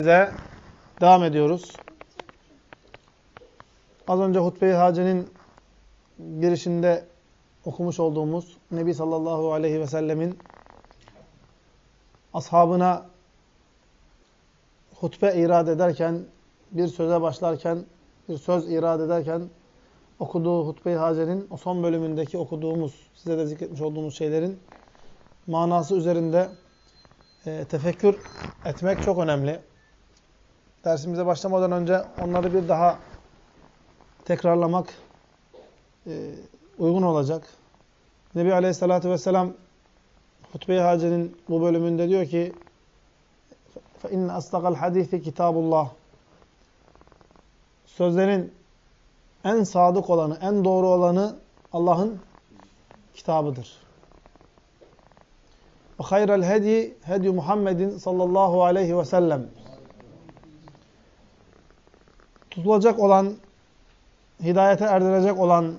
Bize devam ediyoruz. Az önce hutbe-i hacenin girişinde okumuş olduğumuz Nebi sallallahu aleyhi ve sellemin ashabına hutbe irad ederken, bir söze başlarken, bir söz irad ederken okuduğu hutbe-i hacenin o son bölümündeki okuduğumuz, size de zikretmiş olduğumuz şeylerin manası üzerinde e, tefekkür etmek çok önemli dersimize başlamadan önce onları bir daha tekrarlamak e, uygun olacak. Nebi Aleyhisselatü Vesselam Hutbe-i Hace'nin bu bölümünde diyor ki فَاِنَّ أَصْدَقَ الْحَد۪يثِ kitabullah Sözlerin en sadık olanı, en doğru olanı Allah'ın kitabıdır. وَخَيْرَ الْهَد۪ي هَدْيُ Muhammedin sallallahu aleyhi ve sellem tutulacak olan, hidayete erdirecek olan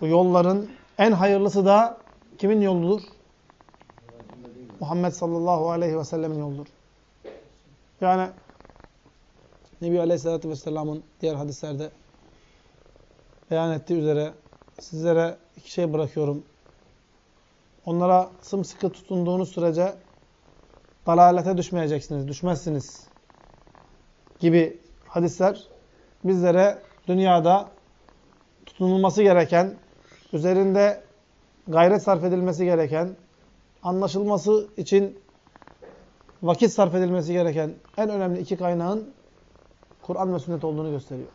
bu yolların en hayırlısı da kimin yoludur? Muhammed sallallahu aleyhi ve sellemin yoludur. Yani Nebi Aleyhisselatü Vesselam'ın diğer hadislerde beyan ettiği üzere sizlere iki şey bırakıyorum. Onlara sımsıkı tutunduğunuz sürece dalalete düşmeyeceksiniz, düşmezsiniz gibi hadisler bizlere dünyada tutunulması gereken, üzerinde gayret sarf edilmesi gereken, anlaşılması için vakit sarf edilmesi gereken en önemli iki kaynağın Kur'an ve sünnet olduğunu gösteriyor.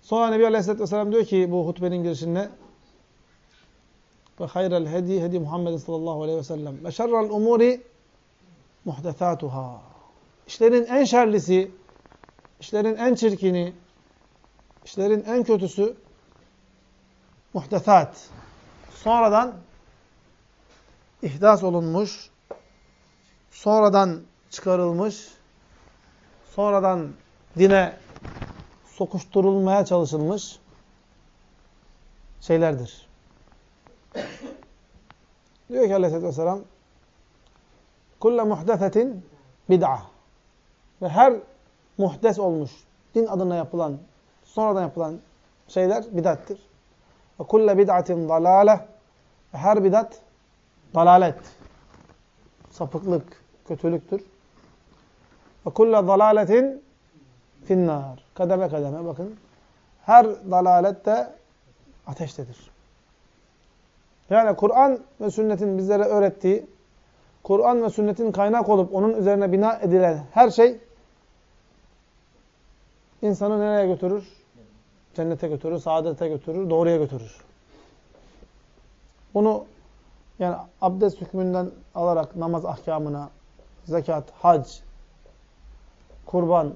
Sonra Nebi Aleyhisselatü Vesselam diyor ki bu hutbenin girişinde ve hayrel hedi hedi Muhammed sallallahu aleyhi ve sellem ve şerrel umuri muhdesatuhâ İşlerin en şerlisi, işlerin en çirkini, işlerin en kötüsü muhtesat. Sonradan ihdas olunmuş, sonradan çıkarılmış, sonradan dine sokuşturulmaya çalışılmış şeylerdir. Diyor ki aleyhissalatü vesselam kulle muhdesetin bid'a ve her muhdes olmuş, din adına yapılan, sonradan yapılan şeyler bidattir. Ve kulle bid'atin dalale ve her bidat dalalet, sapıklık, kötülüktür. Ve kulle dalaletin finnar. Kademe kademe bakın. Her dalalet de ateştedir. Yani Kur'an ve sünnetin bizlere öğrettiği, Kur'an ve sünnetin kaynak olup onun üzerine bina edilen her şey insanı nereye götürür? Cennete götürür, saadete götürür, doğruya götürür. Bunu yani abdest hükmünden alarak namaz ahkamına, zekat, hac, kurban,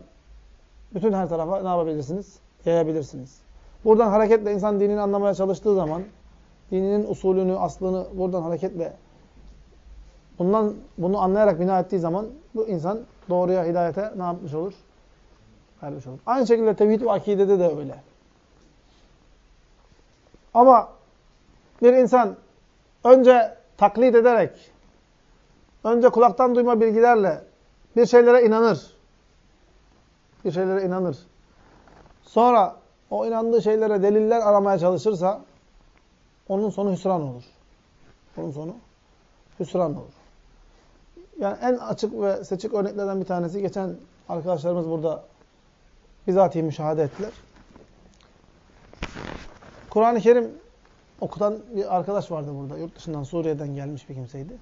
bütün her tarafa ne yapabilirsiniz? Yayabilirsiniz. Buradan hareketle insan dinini anlamaya çalıştığı zaman, dininin usulünü, aslını buradan hareketle bundan bunu anlayarak bina ettiği zaman bu insan doğruya, hidayete ne yapmış olur? Vermiş olur. Aynı şekilde tevhid ve akidede de öyle. Ama bir insan önce taklit ederek, önce kulaktan duyma bilgilerle bir şeylere inanır. Bir şeylere inanır. Sonra o inandığı şeylere deliller aramaya çalışırsa onun sonu hüsran olur. Onun sonu hüsran olur. Yani en açık ve seçik örneklerden bir tanesi geçen arkadaşlarımız burada bizatihi müşahede ettiler. Kur'an-ı Kerim okutan bir arkadaş vardı burada. Yurt dışından, Suriye'den gelmiş bir kimseydi.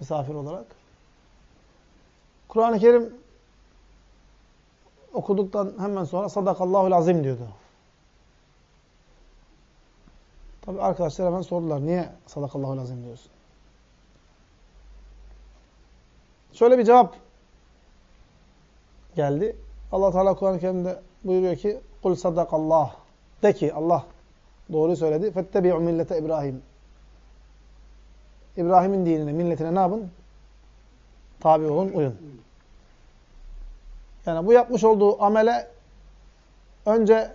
Misafir olarak. Kur'an-ı Kerim okuduktan hemen sonra sadakallahul azim diyordu. Tabi arkadaşlar hemen sordular. Niye sadakallahul azim diyorsun? Şöyle bir cevap geldi. Allah Teala Kur'an-ı Kerim'de buyuruyor ki kul sadakallah de ki Allah doğru söyledi. Fettebi'u millete İbrahim. İbrahim'in dinine, milletine ne yapın? Tabi olun, uyun. Yani bu yapmış olduğu amele önce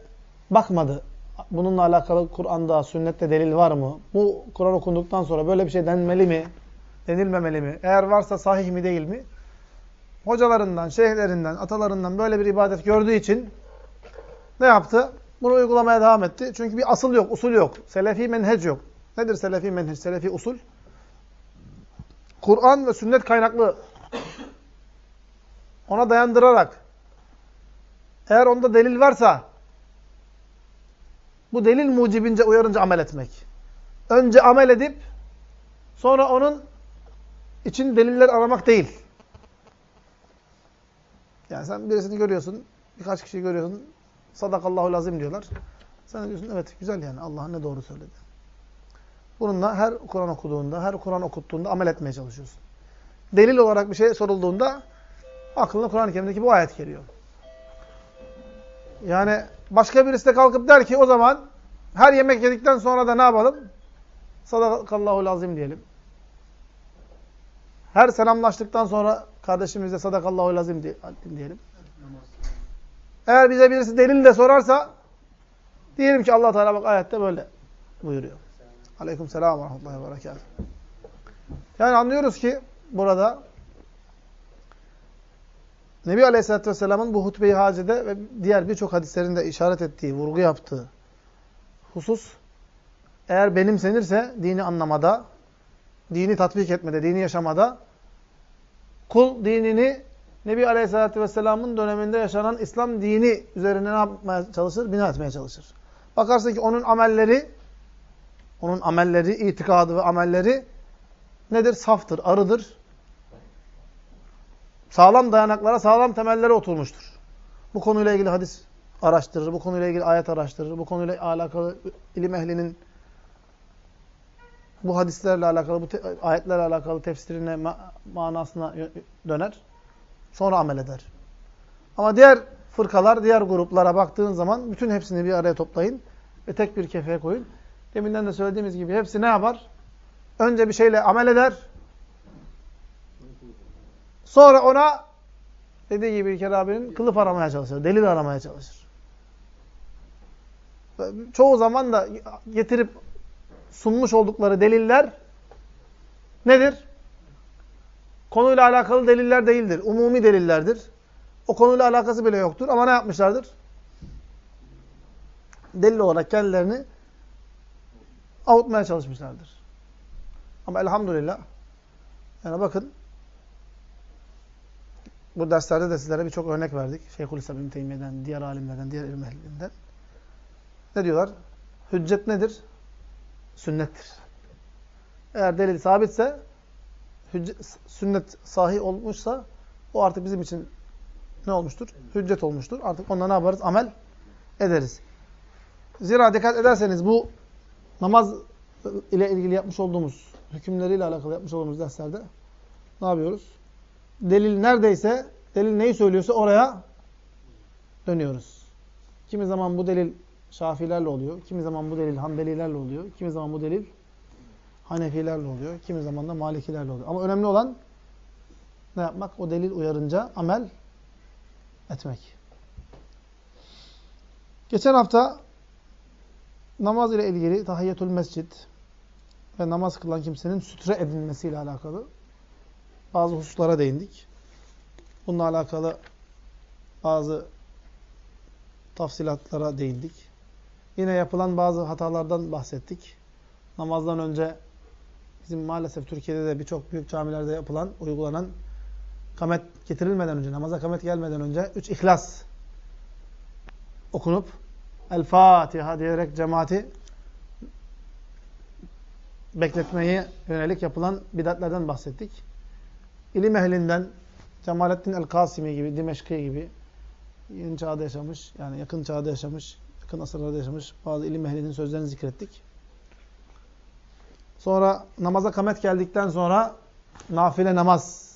bakmadı. Bununla alakalı Kur'an'da, sünnette delil var mı? Bu Kur'an okunduktan sonra böyle bir şey denmeli mi? denilmemeli mi? Eğer varsa sahih mi değil mi? Hocalarından, şeyhlerinden, atalarından böyle bir ibadet gördüğü için ne yaptı? Bunu uygulamaya devam etti. Çünkü bir asıl yok, usul yok. Selefi menhec yok. Nedir selefi menhec, selefi usul? Kur'an ve sünnet kaynaklı. Ona dayandırarak. Eğer onda delil varsa bu delil mucibince uyarınca amel etmek. Önce amel edip sonra onun için deliller aramak değil. Yani sen birisini görüyorsun, birkaç kişiyi görüyorsun, sadakallahu lazim diyorlar. Sen diyorsun evet güzel yani Allah ne doğru söyledi. Bununla her Kur'an okuduğunda, her Kur'an okuttuğunda amel etmeye çalışıyorsun. Delil olarak bir şey sorulduğunda aklına Kur'an-ı Kerim'deki bu ayet geliyor. Yani başka birisi de kalkıp der ki o zaman her yemek yedikten sonra da ne yapalım? Sadakallahu lazim diyelim. Her selamlaştıktan sonra kardeşimize sadakallahu lazim diyelim. Eğer bize birisi delil de sorarsa diyelim ki Allah Teala bak ayette böyle buyuruyor. Aleyküm selam ve rahmetullahi ve. Yani anlıyoruz ki burada Nebi Aleyhisselatü Vesselam'ın bu hutbe-i hacede ve diğer birçok hadislerinde işaret ettiği, vurgu yaptığı husus eğer benimsenirse dini anlamada, dini tatbik etmede, dini yaşamada kul dinini Nebi Aleyhisselatü Vesselam'ın döneminde yaşanan İslam dini üzerine ne yapmaya çalışır? Bina etmeye çalışır. Bakarsın ki onun amelleri, onun amelleri, itikadı ve amelleri nedir? Saftır, arıdır. Sağlam dayanaklara, sağlam temellere oturmuştur. Bu konuyla ilgili hadis araştırır, bu konuyla ilgili ayet araştırır, bu konuyla alakalı ilim ehlinin bu hadislerle alakalı, bu ayetlerle alakalı tefsirine, ma manasına döner. Sonra amel eder. Ama diğer fırkalar, diğer gruplara baktığın zaman bütün hepsini bir araya toplayın ve tek bir kefeye koyun. Deminden de söylediğimiz gibi hepsi ne yapar? Önce bir şeyle amel eder. Sonra ona dediği gibi İlker abinin kılıf aramaya çalışır, delil aramaya çalışır. Çoğu zaman da getirip sunmuş oldukları deliller nedir? Konuyla alakalı deliller değildir. Umumi delillerdir. O konuyla alakası bile yoktur. Ama ne yapmışlardır? Delil olarak kendilerini avutmaya çalışmışlardır. Ama elhamdülillah yani bakın bu derslerde de sizlere birçok örnek verdik. Şeyhülislam İbn Teymiye'den, diğer alimlerden, diğer ilim. Ne diyorlar? Hüccet nedir? Sünnettir. Eğer delil sabitse sünnet sahih olmuşsa o artık bizim için ne olmuştur? Hüccet olmuştur. Artık onunla ne yaparız? Amel ederiz. Zira dikkat ederseniz bu namaz ile ilgili yapmış olduğumuz, hükümleriyle alakalı yapmış olduğumuz derslerde ne yapıyoruz? Delil neredeyse, delil neyi söylüyorsa oraya dönüyoruz. Kimi zaman bu delil Şafilerle oluyor, kimi zaman bu delil Hanbelilerle oluyor, kimi zaman bu delil Hanefilerle oluyor. Kimi zaman da Malikilerle oluyor. Ama önemli olan ne yapmak? O delil uyarınca amel etmek. Geçen hafta namaz ile ilgili tahiyyetül mescid ve namaz kılan kimsenin sütre edilmesiyle alakalı bazı hususlara değindik. Bununla alakalı bazı tafsilatlara değindik. Yine yapılan bazı hatalardan bahsettik. Namazdan önce bizim maalesef Türkiye'de de birçok büyük camilerde yapılan, uygulanan kamet getirilmeden önce, namaza kamet gelmeden önce üç ihlas okunup El-Fatiha diyerek cemaati bekletmeye yönelik yapılan bidatlerden bahsettik. İlim ehlinden Cemalettin el-Kasimi gibi, Dimeşki gibi yeni çağda yaşamış, yani yakın çağda yaşamış, yakın asırlarda yaşamış bazı ilim ehlinin sözlerini zikrettik. Sonra namaza kamet geldikten sonra nafile namaz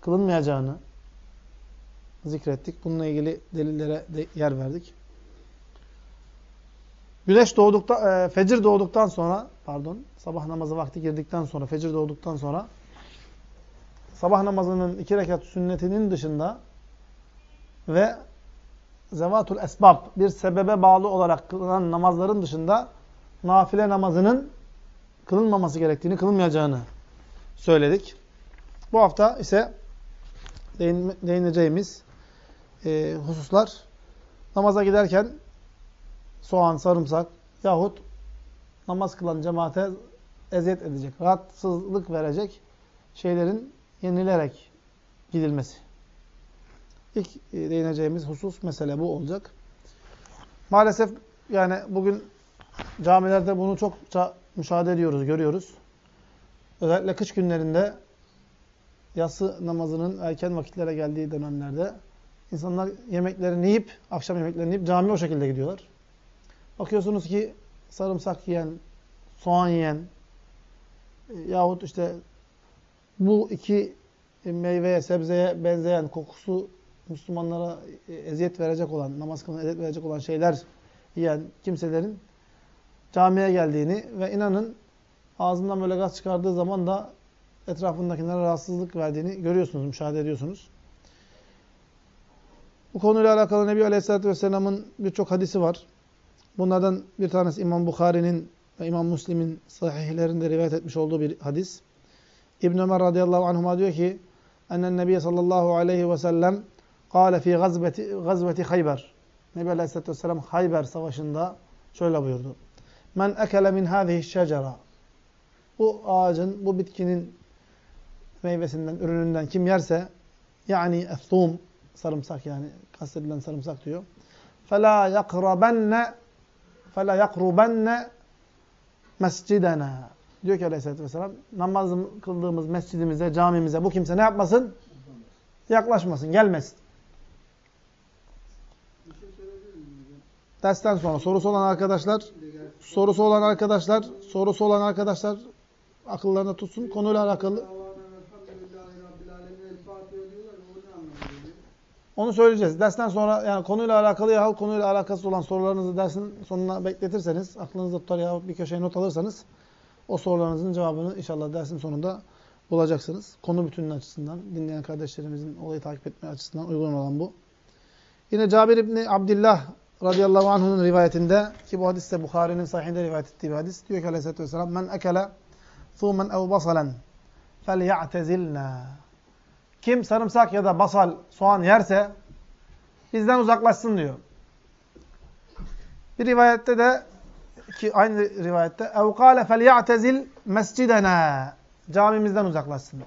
kılınmayacağını zikrettik. Bununla ilgili delillere de yer verdik. Güneş doğduktan, e, fecir doğduktan sonra, pardon, sabah namazı vakti girdikten sonra, fecir doğduktan sonra, sabah namazının iki rekat sünnetinin dışında ve zevatul esbab, bir sebebe bağlı olarak kılınan namazların dışında, nafile namazının kılınmaması gerektiğini, kılınmayacağını söyledik. Bu hafta ise değineceğimiz e, hususlar namaza giderken soğan, sarımsak yahut namaz kılan cemaate eziyet edecek, rahatsızlık verecek şeylerin yenilerek gidilmesi. İlk e, değineceğimiz husus mesele bu olacak. Maalesef yani bugün camilerde bunu çokça müşahede ediyoruz, görüyoruz. Özellikle kış günlerinde yatsı namazının erken vakitlere geldiği dönemlerde insanlar yemeklerini yiyip, akşam yemeklerini yiyip camiye o şekilde gidiyorlar. Bakıyorsunuz ki sarımsak yiyen, soğan yiyen e, yahut işte bu iki meyveye, sebzeye benzeyen kokusu Müslümanlara e, eziyet verecek olan, namaz kılına eziyet verecek olan şeyler yiyen kimselerin camiye geldiğini ve inanın ağzından böyle gaz çıkardığı zaman da etrafındakilere rahatsızlık verdiğini görüyorsunuz, müşahede ediyorsunuz. Bu konuyla alakalı Nebi Aleyhisselatü Vesselam'ın birçok hadisi var. Bunlardan bir tanesi İmam Bukhari'nin ve İmam Müslim'in sahihlerinde rivayet etmiş olduğu bir hadis. İbn Ömer radıyallahu anhuma diyor ki ennen Nebi sallallahu aleyhi ve sellem kâle fî gazveti, gazveti Hayber. Nebi aleyhisselatü vesselam Hayber savaşında şöyle buyurdu. Men ekele min hâzihi şecera. Bu ağacın, bu bitkinin meyvesinden, ürününden kim yerse yani ethum, sarımsak yani kastedilen sarımsak diyor. فَلَا يَقْرَبَنَّ فَلَا يَقْرُبَنَّ mescidena. Diyor ki aleyhissalatü vesselam, namaz kıldığımız mescidimize, camimize bu kimse ne yapmasın? Yaklaşmasın, gelmesin. Dersten sonra sorusu olan arkadaşlar, sorusu olan arkadaşlar, sorusu olan arkadaşlar akıllarında tutsun. Konuyla alakalı Onu söyleyeceğiz. Dersten sonra yani konuyla alakalı ya konuyla alakası olan sorularınızı dersin sonuna bekletirseniz, aklınızda tutar ya bir köşeye not alırsanız o sorularınızın cevabını inşallah dersin sonunda bulacaksınız. Konu bütünün açısından, dinleyen kardeşlerimizin olayı takip etme açısından uygun olan bu. Yine Cabir İbni Abdillah radıyallahu anh'ın rivayetinde ki bu hadis de Bukhari'nin sahihinde rivayet ettiği bir hadis. Diyor ki aleyhissalatü vesselam men ekele thumen ev basalen fel ya'tezilna kim sarımsak ya da basal, soğan yerse bizden uzaklaşsın diyor. Bir rivayette de ki aynı rivayette ev kâle felya'tezil mescidena camimizden uzaklaşsın.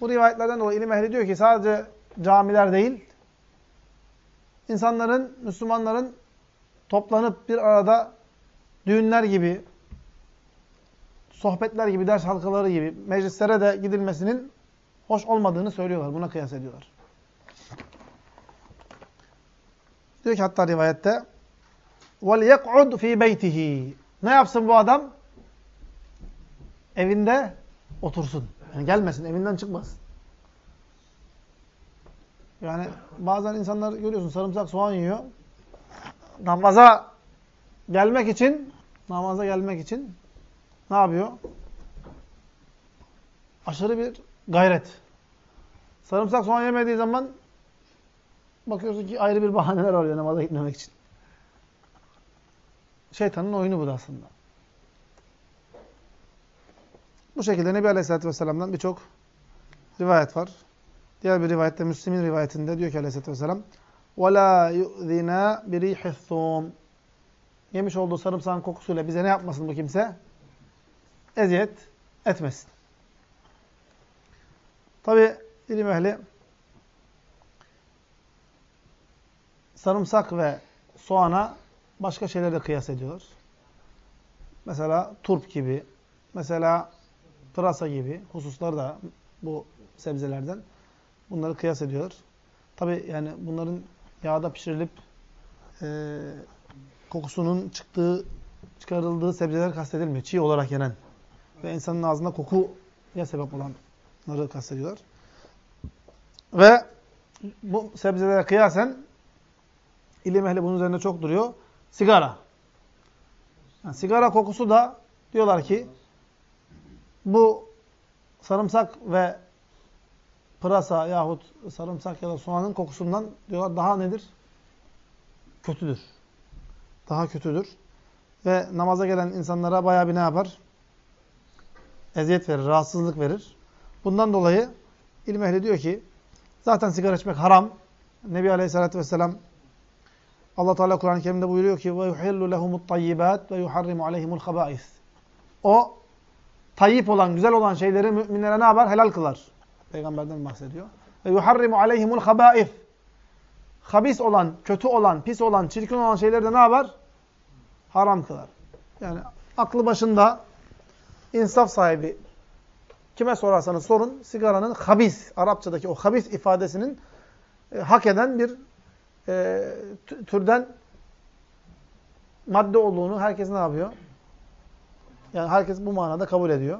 Bu rivayetlerden dolayı ilim ehli diyor ki sadece camiler değil insanların, Müslümanların toplanıp bir arada düğünler gibi, sohbetler gibi, ders halkaları gibi meclislere de gidilmesinin hoş olmadığını söylüyorlar. Buna kıyas ediyorlar. Diyor ki hatta rivayette وَلْيَقْعُدْ ف۪ي بَيْتِهِ Ne yapsın bu adam? Evinde otursun. Yani gelmesin, evinden çıkmasın. Yani bazen insanlar görüyorsun sarımsak soğan yiyor. Namaza gelmek için namaza gelmek için ne yapıyor? Aşırı bir Gayret. Sarımsak soğan yemediği zaman bakıyorsun ki ayrı bir bahaneler arıyor namaza gitmemek için. Şeytanın oyunu bu da aslında. Bu şekilde Nebi Aleyhisselatü Vesselam'dan birçok rivayet var. Diğer bir rivayette, Müslim'in rivayetinde diyor ki Aleyhisselatü Vesselam وَلَا يُؤْذِنَا بِرِيحِ الثُّومِ Yemiş olduğu sarımsağın kokusuyla bize ne yapmasın bu kimse? Eziyet etmesin. Tabi ilim ehli sarımsak ve soğana başka şeylerle kıyas ediyorlar. Mesela turp gibi, mesela pırasa gibi hususları da bu sebzelerden bunları kıyas ediyorlar. Tabi yani bunların yağda pişirilip e, kokusunun çıktığı, çıkarıldığı sebzeler kastedilmiyor. Çiğ olarak yenen ve insanın ağzında kokuya sebep olan Bunları kastediyorlar. Ve bu sebzelere kıyasen ilim ehli bunun üzerinde çok duruyor. Sigara. Yani sigara kokusu da diyorlar ki bu sarımsak ve pırasa yahut sarımsak ya da soğanın kokusundan diyorlar daha nedir? Kötüdür. Daha kötüdür. Ve namaza gelen insanlara bayağı bir ne yapar? eziyet verir, rahatsızlık verir. Bundan dolayı ilim ehli diyor ki zaten sigara içmek haram. Nebi Aleyhisselatü Vesselam Allah Teala Kur'an-ı Kerim'de buyuruyor ki ve yuhillu lehumut tayyibat ve yuharrimu aleyhimul habais. O tayyip olan, güzel olan şeyleri müminlere ne yapar? Helal kılar. Peygamberden bahsediyor. Ve yuharrimu aleyhimul habais. Habis olan, kötü olan, pis olan, çirkin olan şeyleri de ne yapar? Haram kılar. Yani aklı başında insaf sahibi kime sorarsanız sorun sigaranın habis, Arapçadaki o habis ifadesinin e, hak eden bir e, türden madde olduğunu herkes ne yapıyor? Yani herkes bu manada kabul ediyor.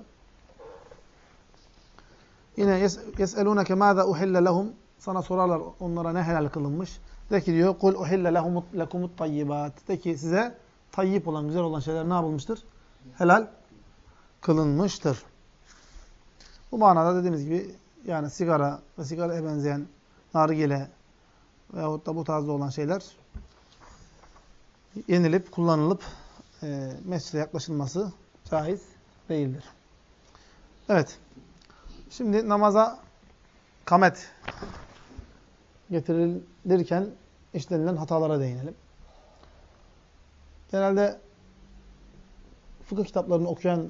Yine yes'elûneke mâzâ uhille lehum sana sorarlar onlara ne helal kılınmış. De ki diyor kul uhille lekumut tayyibat. De ki size tayyip olan, güzel olan şeyler ne yapılmıştır? Helal kılınmıştır. Bu manada dediğimiz gibi yani sigara ve sigaraya benzeyen nargile veyahut da bu tarzda olan şeyler yenilip, kullanılıp e, mescide yaklaşılması caiz değildir. Evet. Şimdi namaza kamet getirilirken işlenilen hatalara değinelim. Genelde fıkıh kitaplarını okuyan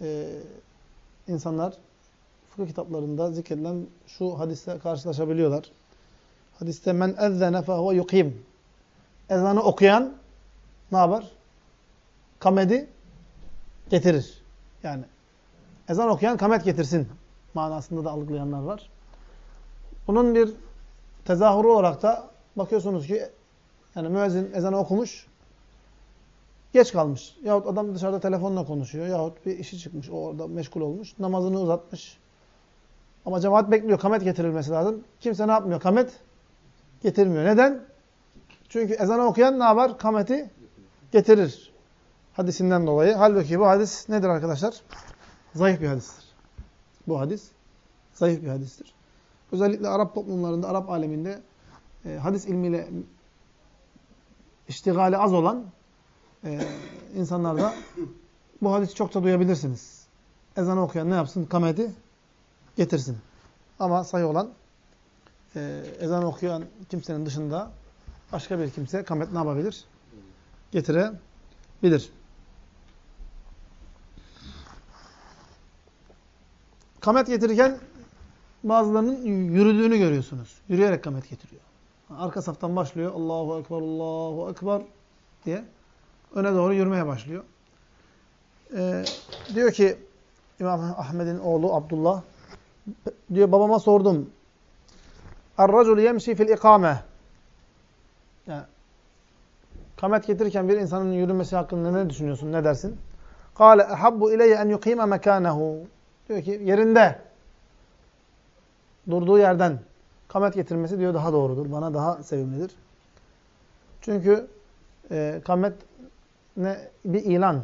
e, insanlar fıkıh kitaplarında zikredilen şu hadiste karşılaşabiliyorlar. Hadiste men ezzene fehuve yukim. Ezanı okuyan ne yapar? Kamedi getirir. Yani ezan okuyan kamet getirsin manasında da algılayanlar var. Bunun bir tezahürü olarak da bakıyorsunuz ki yani müezzin ezanı okumuş geç kalmış. Yahut adam dışarıda telefonla konuşuyor. Yahut bir işi çıkmış. Orada meşgul olmuş. Namazını uzatmış. Ama cemaat bekliyor. Kamet getirilmesi lazım. Kimse ne yapmıyor? Kamet getirmiyor. Neden? Çünkü ezanı okuyan ne yapar? Kameti getirir. Hadisinden dolayı. Halbuki bu hadis nedir arkadaşlar? Zayıf bir hadistir. Bu hadis zayıf bir hadistir. Özellikle Arap toplumlarında, Arap aleminde e, hadis ilmiyle iştigali az olan e, insanlarda bu hadisi çokça duyabilirsiniz. Ezanı okuyan ne yapsın? Kameti getirsin. Ama sayı olan e, ezan okuyan kimsenin dışında başka bir kimse kamet ne yapabilir? Getirebilir. Kamet getirirken bazılarının yürüdüğünü görüyorsunuz. Yürüyerek kamet getiriyor. Arka saftan başlıyor. Allahu Ekber, Allahu Ekber diye öne doğru yürümeye başlıyor. Ee, diyor ki İmam Ahmed'in oğlu Abdullah diyor babama sordum. Er-racul yemşi fil ikame. Yani kamet getirirken bir insanın yürümesi hakkında ne düşünüyorsun? Ne dersin? Kale ehabbu ileyye en yukime mekanehu. Diyor ki yerinde durduğu yerden kamet getirmesi diyor daha doğrudur. Bana daha sevimlidir. Çünkü e, kamet ne bir ilan.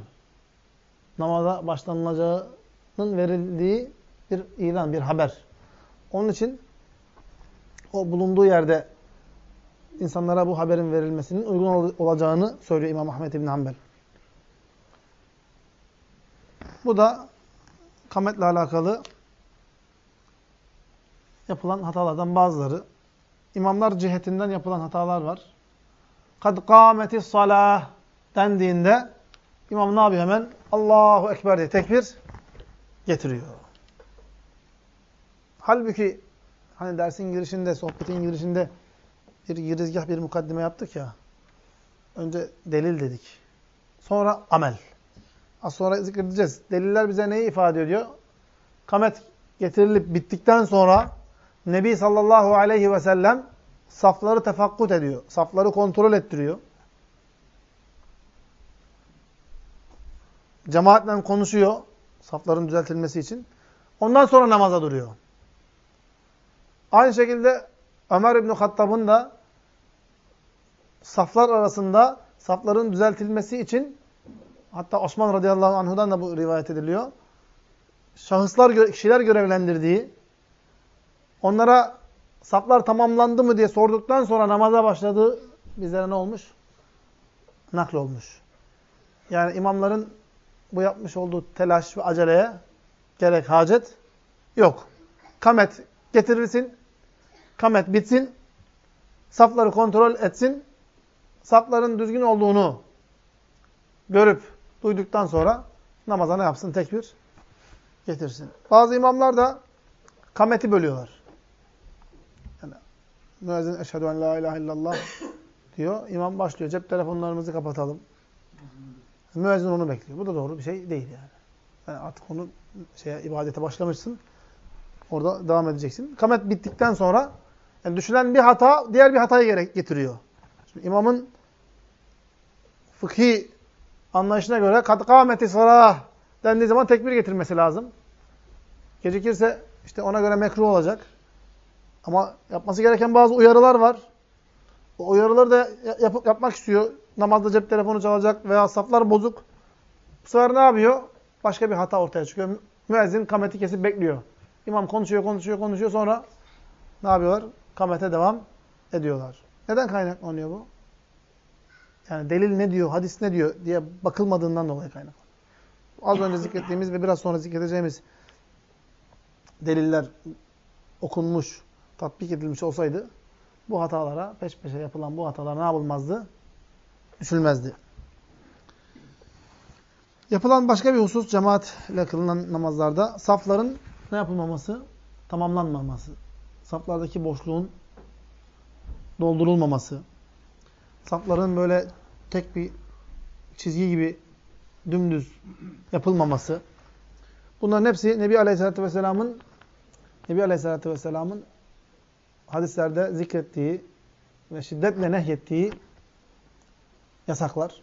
Namaza başlanılacağının verildiği bir ilan, bir haber. Onun için o bulunduğu yerde insanlara bu haberin verilmesinin uygun olacağını söylüyor İmam Ahmet İbn Hanbel. Bu da kametle alakalı yapılan hatalardan bazıları. İmamlar cihetinden yapılan hatalar var. Kad kâmetis salah dendiğinde imam ne yapıyor hemen? Allahu Ekber diye tekbir getiriyor. Halbuki hani dersin girişinde, sohbetin girişinde bir girizgah, bir mukaddime yaptık ya. Önce delil dedik. Sonra amel. Az sonra zikredeceğiz. Deliller bize neyi ifade ediyor? Kamet getirilip bittikten sonra Nebi sallallahu aleyhi ve sellem safları tefakkut ediyor. Safları kontrol ettiriyor. Cemaatle konuşuyor. Safların düzeltilmesi için. Ondan sonra namaza duruyor. Aynı şekilde Ömer İbni Hattab'ın da saflar arasında safların düzeltilmesi için hatta Osman radıyallahu anhudan da bu rivayet ediliyor. Şahıslar, kişiler görevlendirdiği onlara saflar tamamlandı mı diye sorduktan sonra namaza başladığı bizlere ne olmuş? Nakl olmuş. Yani imamların bu yapmış olduğu telaş ve aceleye gerek, hacet yok. Kamet getirirsin, kamet bitsin, safları kontrol etsin, safların düzgün olduğunu görüp duyduktan sonra namaza ne yapsın? Tekbir getirsin. Bazı imamlar da kameti bölüyorlar. Yani müezzin eşhedü en la ilahe illallah diyor. İmam başlıyor. Cep telefonlarımızı kapatalım. Müezzin onu bekliyor. Bu da doğru bir şey değil yani. yani artık onu şeye, ibadete başlamışsın. Orada devam edeceksin. Kamet bittikten sonra yani düşünen bir hata diğer bir hatayı gerek getiriyor. Şimdi imamın fıkhi anlayışına göre kat kâmeti salah dendiği zaman tekbir getirmesi lazım. Gecikirse işte ona göre mekruh olacak. Ama yapması gereken bazı uyarılar var. O uyarıları da yap yapmak istiyor. Namazda cep telefonu çalacak veya saflar bozuk. Bu sefer ne yapıyor? Başka bir hata ortaya çıkıyor. Müezzin kameti kesip bekliyor. İmam konuşuyor, konuşuyor, konuşuyor. Sonra ne yapıyorlar? Kamete devam ediyorlar. Neden kaynaklanıyor bu? Yani delil ne diyor, hadis ne diyor diye bakılmadığından dolayı kaynaklanıyor. Az önce zikrettiğimiz ve biraz sonra zikredeceğimiz deliller okunmuş, tatbik edilmiş olsaydı bu hatalara, peş peşe yapılan bu hatalara ne yapılmazdı? Düşülmezdi. Yapılan başka bir husus cemaatle kılınan namazlarda safların ne yapılmaması? Tamamlanmaması. Saflardaki boşluğun doldurulmaması. Safların böyle tek bir çizgi gibi dümdüz yapılmaması. Bunların hepsi Nebi Aleyhisselatü Vesselam'ın Nebi Aleyhisselatü Vesselam'ın hadislerde zikrettiği ve şiddetle nehyettiği yasaklar.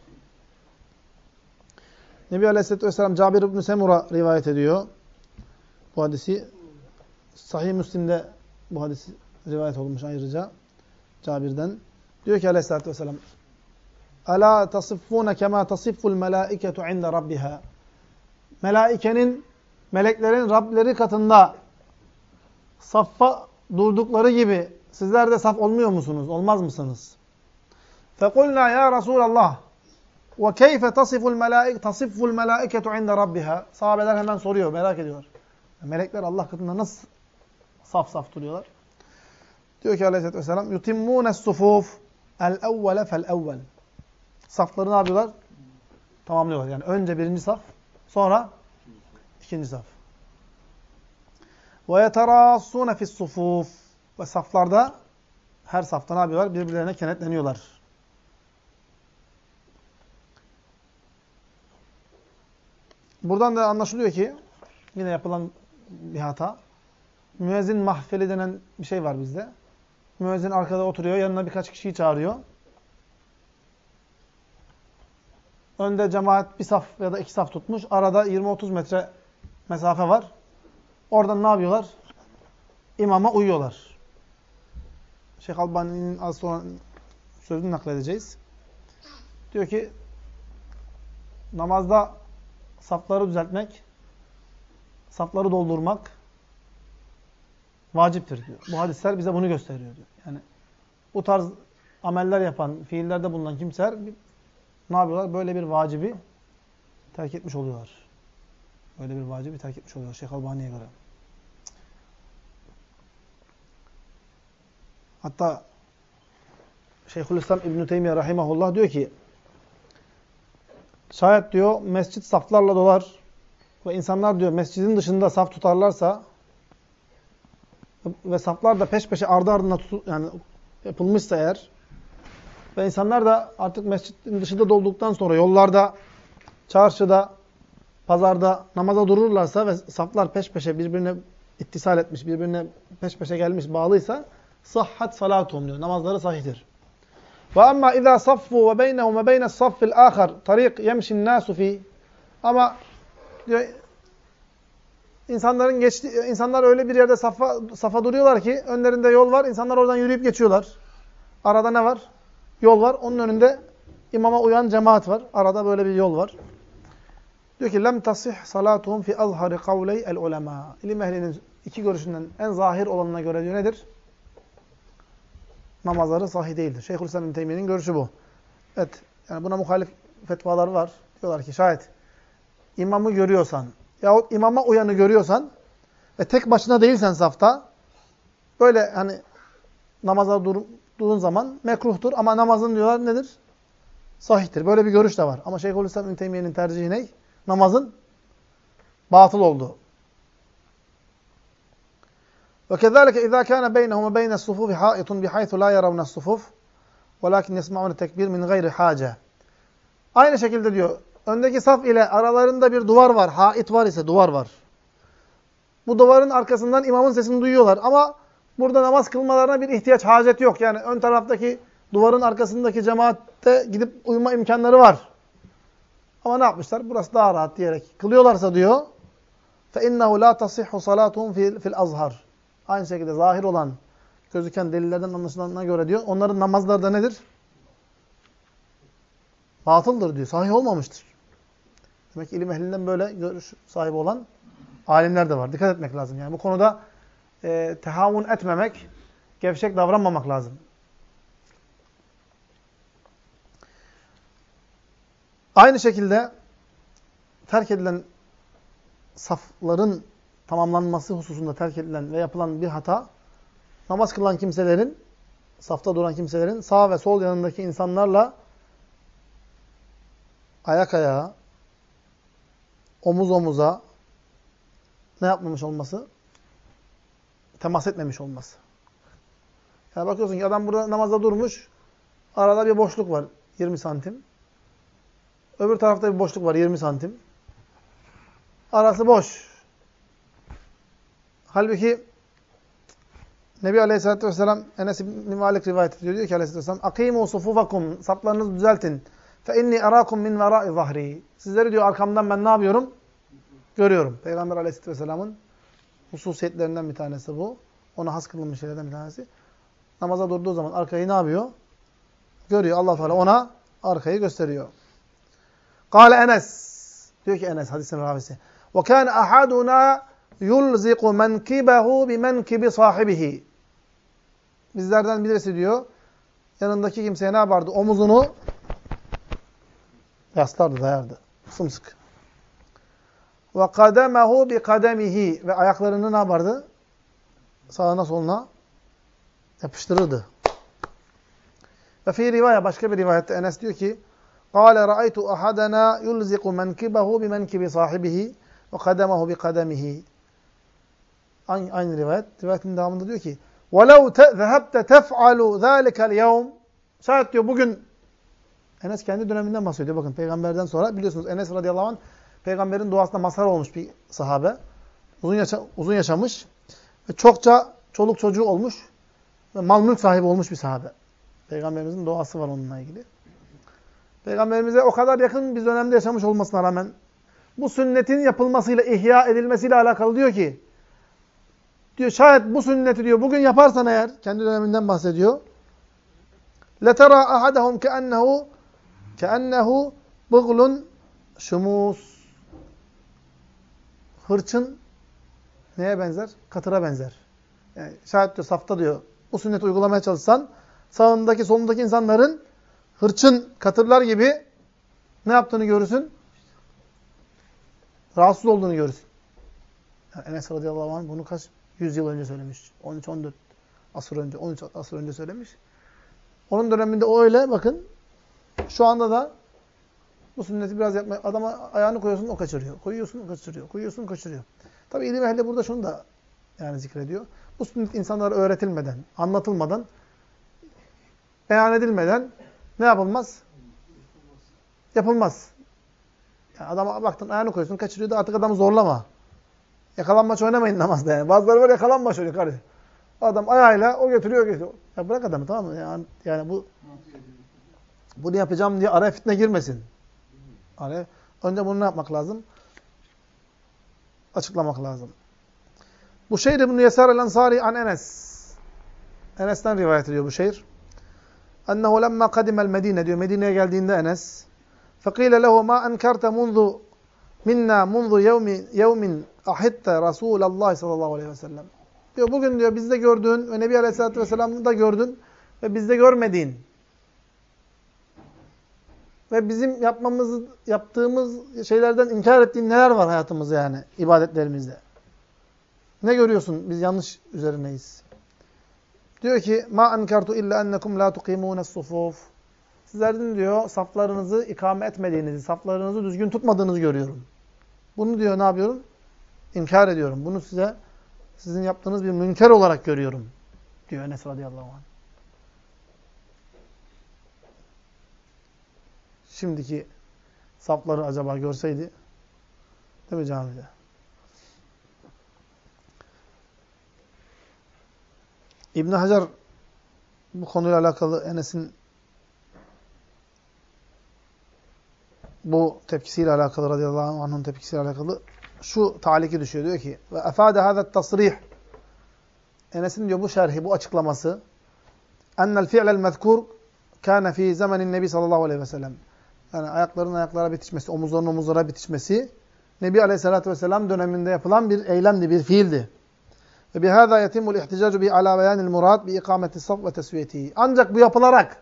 Nebi Aleyhisselatü Vesselam Cabir İbni Semur'a rivayet ediyor. Bu hadisi Sahih Müslim'de bu hadis rivayet olmuş ayrıca Cabir'den. Diyor ki Aleyhisselatü Vesselam Ala tasiffune kema tasifful melaiketu inde rabbiha. Melaikenin, meleklerin Rableri katında saffa durdukları gibi sizler de saf olmuyor musunuz? Olmaz mısınız? فَقُلْنَا ya Resulallah وَكَيْفَ تَصِفُ الْمَلَائِكَ تَصِفُ الْمَلَائِكَةُ عِنْدَ رَبِّهَا Sahabeler hemen soruyor, merak ediyorlar. Melekler Allah katında nasıl saf saf duruyorlar? Diyor ki aleyhissalatü vesselam El evvele fel evvel. Safları ne yapıyorlar? Tamamlıyorlar. Yani önce birinci saf, sonra ikinci saf. Ve yeterasune fis sufuf. Ve saflarda her safta ne yapıyorlar? Birbirlerine kenetleniyorlar. Buradan da anlaşılıyor ki yine yapılan bir hata. Müezzin mahfili denen bir şey var bizde. Müezzin arkada oturuyor, yanına birkaç kişiyi çağırıyor. Önde cemaat bir saf ya da iki saf tutmuş. Arada 20-30 metre mesafe var. Oradan ne yapıyorlar? İmama uyuyorlar. Şeyh Albani'nin az sonra sözünü nakledeceğiz. Diyor ki namazda safları düzeltmek, safları doldurmak vaciptir diyor. Bu hadisler bize bunu gösteriyor diyor. Yani bu tarz ameller yapan, fiillerde bulunan kimseler ne yapıyorlar? Böyle bir vacibi terk etmiş oluyorlar. Böyle bir vacibi terk etmiş oluyorlar Şeyh Albani'ye göre. Hatta Şeyhülislam İbn-i Teymiye Rahimahullah diyor ki şayet diyor mescit saflarla dolar ve insanlar diyor mescidin dışında saf tutarlarsa ve saflar da peş peşe ardı ardına tutu, yani yapılmışsa eğer ve insanlar da artık mescidin dışında dolduktan sonra yollarda, çarşıda, pazarda namaza dururlarsa ve saflar peş peşe birbirine ittisal etmiş, birbirine peş peşe gelmiş, bağlıysa sahhat salatuhum diyor. Namazları sahihtir. Ve amma iza saffu ve beynehum ve beynes saffil ahar tarik yemşin nasu fi ama diyor insanların geçti insanlar öyle bir yerde safa safa duruyorlar ki önlerinde yol var. İnsanlar oradan yürüyüp geçiyorlar. Arada ne var? Yol var. Onun önünde imama uyan cemaat var. Arada böyle bir yol var. Diyor ki lem tasih salatuhum fi azhari kavley el ulema. İlim ehlinin iki görüşünden en zahir olanına göre diyor nedir? namazları sahih değildir. Şeyhülislam Teymiye'nin görüşü bu. Evet, yani buna muhalif fetvalar var. Diyorlar ki şayet imamı görüyorsan, yahut imama uyanı görüyorsan ve tek başına değilsen safta böyle hani namaza durduğun zaman mekruhtur ama namazın diyorlar nedir? Sahihtir. Böyle bir görüş de var. Ama Şeyhülislam İbn Teymiye'nin tercihi ne? Namazın batıl olduğu. وكذلك إذا كان بينهم وبين الصفوف حائط بحيث لا يرون الصفوف ولكن يسمعون الtekbir min gayri hace. Aynı şekilde diyor. Öndeki saf ile aralarında bir duvar var. Hait var ise duvar var. Bu duvarın arkasından imamın sesini duyuyorlar. Ama burada namaz kılmalarına bir ihtiyaç, hacet yok. Yani ön taraftaki duvarın arkasındaki cemaatte gidip uyuma imkanları var. Ama ne yapmışlar? Burası daha rahat diyerek. Kılıyorlarsa diyor فَاِنَّهُ لَا تَصِحُ صَلَاتُهُمْ fil azhar. Aynı şekilde zahir olan, gözüken delillerden anlaşılanına göre diyor. Onların namazları da nedir? Batıldır diyor. Sahih olmamıştır. Demek ki ilim ehlinden böyle görüş sahibi olan alimler de var. Dikkat etmek lazım. Yani bu konuda e, tehavun etmemek, gevşek davranmamak lazım. Aynı şekilde terk edilen safların tamamlanması hususunda terk edilen ve yapılan bir hata, namaz kılan kimselerin, safta duran kimselerin sağ ve sol yanındaki insanlarla ayak ayağa, omuz omuza ne yapmamış olması? Temas etmemiş olması. Yani bakıyorsun ki adam burada namazda durmuş, arada bir boşluk var 20 santim. Öbür tarafta bir boşluk var 20 santim. Arası boş. Halbuki Nebi Aleyhisselatü Vesselam Enes İbni Malik rivayet ediyor. Diyor ki Aleyhisselatü Vesselam Akimu sufufakum. Saplarınızı düzeltin. Fe inni erakum min vera'i zahri. Sizleri diyor arkamdan ben ne yapıyorum? Görüyorum. Peygamber Aleyhisselatü Vesselam'ın hususiyetlerinden bir tanesi bu. Ona has kılınmış şeylerden bir tanesi. Namaza durduğu zaman arkayı ne yapıyor? Görüyor. allah Teala ona arkayı gösteriyor. Kale Enes. Diyor ki Enes hadisin ravisi. Ve kâne ahaduna yulziku menkibehu bi menkibi sahibihi. Bizlerden birisi diyor, yanındaki kimseye ne yapardı? Omuzunu yaslardı, dayardı. Sımsıkı. Ve kademehu bi kademihi. Ve ayaklarını ne yapardı? Sağına soluna yapıştırırdı. Ve fi rivaya, başka bir rivayette Enes diyor ki, قال رأيت أحدنا يلزق منكبه بمنكب صاحبه وقدمه بقدمه Aynı, aynı rivayet. Rivayetin devamında diyor ki وَلَوْ ذَهَبْتَ تَفْعَلُ ذَٰلِكَ الْيَوْمِ Şayet diyor bugün Enes kendi döneminden bahsediyor. Bakın peygamberden sonra biliyorsunuz Enes radıyallahu anh peygamberin duasında mazhar olmuş bir sahabe. Uzun, yaşa uzun yaşamış. Ve çokça çoluk çocuğu olmuş. Ve mal mülk sahibi olmuş bir sahabe. Peygamberimizin duası var onunla ilgili. Peygamberimize o kadar yakın bir dönemde yaşamış olmasına rağmen bu sünnetin yapılmasıyla, ihya edilmesiyle alakalı diyor ki diyor şayet bu sünneti diyor bugün yaparsan eğer kendi döneminden bahsediyor. لَتَرَى أَحَدَهُمْ كَأَنَّهُ Keennehu bıglun şumus. Hırçın neye benzer? Katıra benzer. Yani şayet diyor, safta diyor. Bu sünneti uygulamaya çalışsan sağındaki solundaki insanların hırçın katırlar gibi ne yaptığını görürsün? Rahatsız olduğunu görürsün. Yani Enes radıyallahu anh bunu kaç yüz yıl önce söylemiş. 13-14 asır önce, 13 asır önce söylemiş. Onun döneminde o öyle bakın şu anda da bu sünneti biraz yapmaya, adama ayağını koyuyorsun o kaçırıyor. Koyuyorsun o kaçırıyor. Koyuyorsun kaçırıyor. Tabi ilim ehli burada şunu da yani zikrediyor. Bu sünnet insanlara öğretilmeden, anlatılmadan, beyan edilmeden ne yapılmaz? Yapılmaz. Yani adama baktın ayağını koyuyorsun kaçırıyor da artık adamı zorlama. Yakalanmaç oynamayın namazda yani. Bazıları var yakalanmaç oynuyor kardeş. Adam ayağıyla o götürüyor götürüyor. Ya bırak adamı tamam mı? Yani, yani bu bunu yapacağım diye araya fitne girmesin. Araya, önce bunu ne yapmak lazım? Açıklamak lazım. Bu şehir İbn-i Yesar el-Ansari an Enes. Enes'ten rivayet ediyor bu şehir. Ennehu lemma kadimel Medine diyor. Medine'ye geldiğinde Enes. Fekile lehu ma enker'te munzu minna munzu yevmi, yevmin ahitte Resulallah sallallahu aleyhi ve sellem. Diyor bugün diyor bizde gördüğün ve Nebi Aleyhisselatü Vesselam'ı da gördün ve bizde görmediğin ve bizim yapmamız, yaptığımız şeylerden inkar ettiğin neler var hayatımızda yani, ibadetlerimizde? Ne görüyorsun? Biz yanlış üzerineyiz. Diyor ki, ma enkartu illa ennekum la tuqimuna sufuf. Sizlerin diyor saflarınızı ikame etmediğinizi, saflarınızı düzgün tutmadığınızı görüyorum. Bunu diyor ne yapıyorum? İnkar ediyorum. Bunu size sizin yaptığınız bir münker olarak görüyorum. Diyor Enes radıyallahu anh. Şimdiki safları acaba görseydi değil mi camide? İbn Hacer bu konuyla alakalı Enes'in bu tepkisiyle alakalı radıyallahu anh'ın tepkisiyle alakalı şu taliki düşüyor. Diyor ki ve efade hâzet tasrih Enes'in diyor bu şerhi, bu açıklaması ennel fi'lel mezkur kâne fî zemenin nebi sallallahu aleyhi ve sellem yani ayakların ayaklara bitişmesi, omuzların omuzlara bitişmesi Nebi Aleyhisselatü Vesselam döneminde yapılan bir eylemdi, bir fiildi. Ve bihâzâ yetimul ihticacu bi alâ beyanil murad bi ikameti saf ve tesviyetihi. Ancak bu yapılarak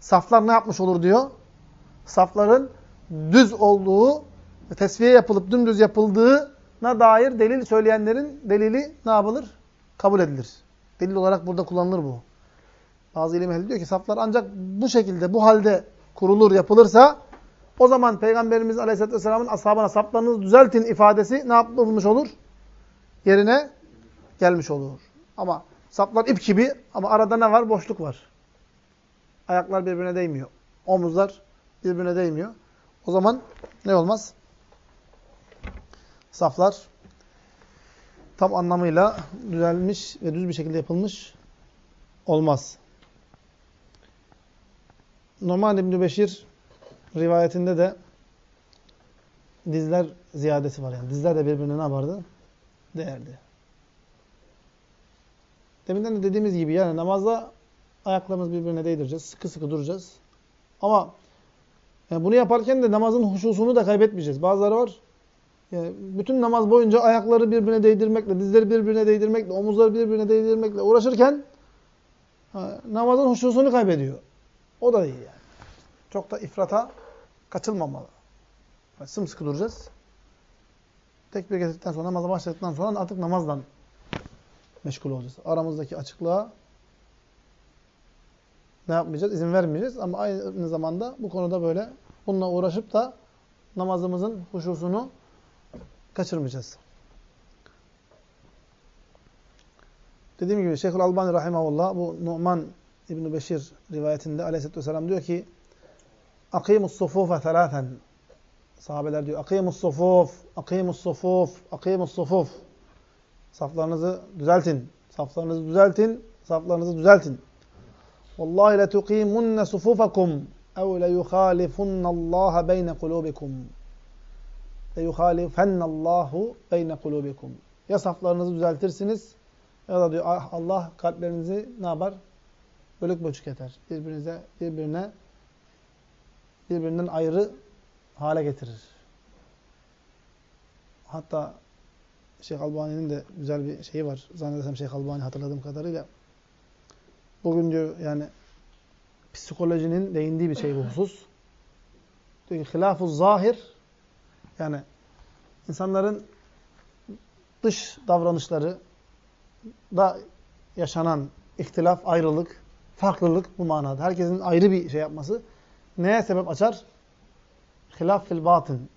saflar ne yapmış olur diyor? Safların düz olduğu ve tesviye yapılıp dümdüz yapıldığına dair delil söyleyenlerin delili ne yapılır? Kabul edilir. Delil olarak burada kullanılır bu. Bazı ilim ehli diyor ki saflar ancak bu şekilde, bu halde kurulur, yapılırsa o zaman Peygamberimiz Aleyhisselatü Vesselam'ın ashabına saplarınızı düzeltin ifadesi ne yapılmış olur? Yerine gelmiş olur. Ama saplar ip gibi ama arada ne var? Boşluk var. Ayaklar birbirine değmiyor. Omuzlar birbirine değmiyor. O zaman ne olmaz? Saflar tam anlamıyla düzelmiş ve düz bir şekilde yapılmış olmaz. Normal İbn-i Beşir rivayetinde de dizler ziyadesi var. Yani dizler de birbirine ne yapardı? Değerdi. Deminden de dediğimiz gibi yani namazda ayaklarımız birbirine değdireceğiz. Sıkı sıkı duracağız. Ama yani bunu yaparken de namazın huşusunu da kaybetmeyeceğiz. Bazıları var. Yani bütün namaz boyunca ayakları birbirine değdirmekle, dizleri birbirine değdirmekle, omuzları birbirine değdirmekle uğraşırken namazın huşusunu kaybediyor. O da iyi yani. Çok da ifrata kaçılmamalı. Yani sımsıkı duracağız. Tekbir getirdikten sonra, namaza başladıktan sonra artık namazdan meşgul olacağız. Aramızdaki açıklığa ne yapmayacağız? İzin vermeyeceğiz. Ama aynı zamanda bu konuda böyle bununla uğraşıp da namazımızın huşusunu kaçırmayacağız. Dediğim gibi Şeyhül Albani Rahimahullah bu Numan İbn Beşir rivayetinde Aleyhisselatü Vesselam diyor ki Akimus sufufe thelâfen Sahabeler diyor Akimus sufuf, akimus sufuf, akimus sufuf Saflarınızı düzeltin. Saflarınızı düzeltin. Saflarınızı düzeltin. Vallahi le tuqimunne sufufakum ev le yukhalifunnallaha beyne kulubikum. Le yukhalifennallahu beyne kulubikum. Ya saflarınızı düzeltirsiniz ya da diyor ah, Allah kalplerinizi ne yapar? Bölük bölçük eder. Birbirinize, birbirine birbirinden ayrı hale getirir. Hatta Şeyh Albani'nin de güzel bir şeyi var. Zannedersem Şeyh Albani hatırladığım kadarıyla. Bugün diyor yani psikolojinin değindiği bir şey bu husus. Diyor ki hilaf zahir yani insanların dış davranışları da yaşanan ihtilaf, ayrılık, farklılık bu manada. Herkesin ayrı bir şey yapması neye sebep açar? Hilaf fil batın.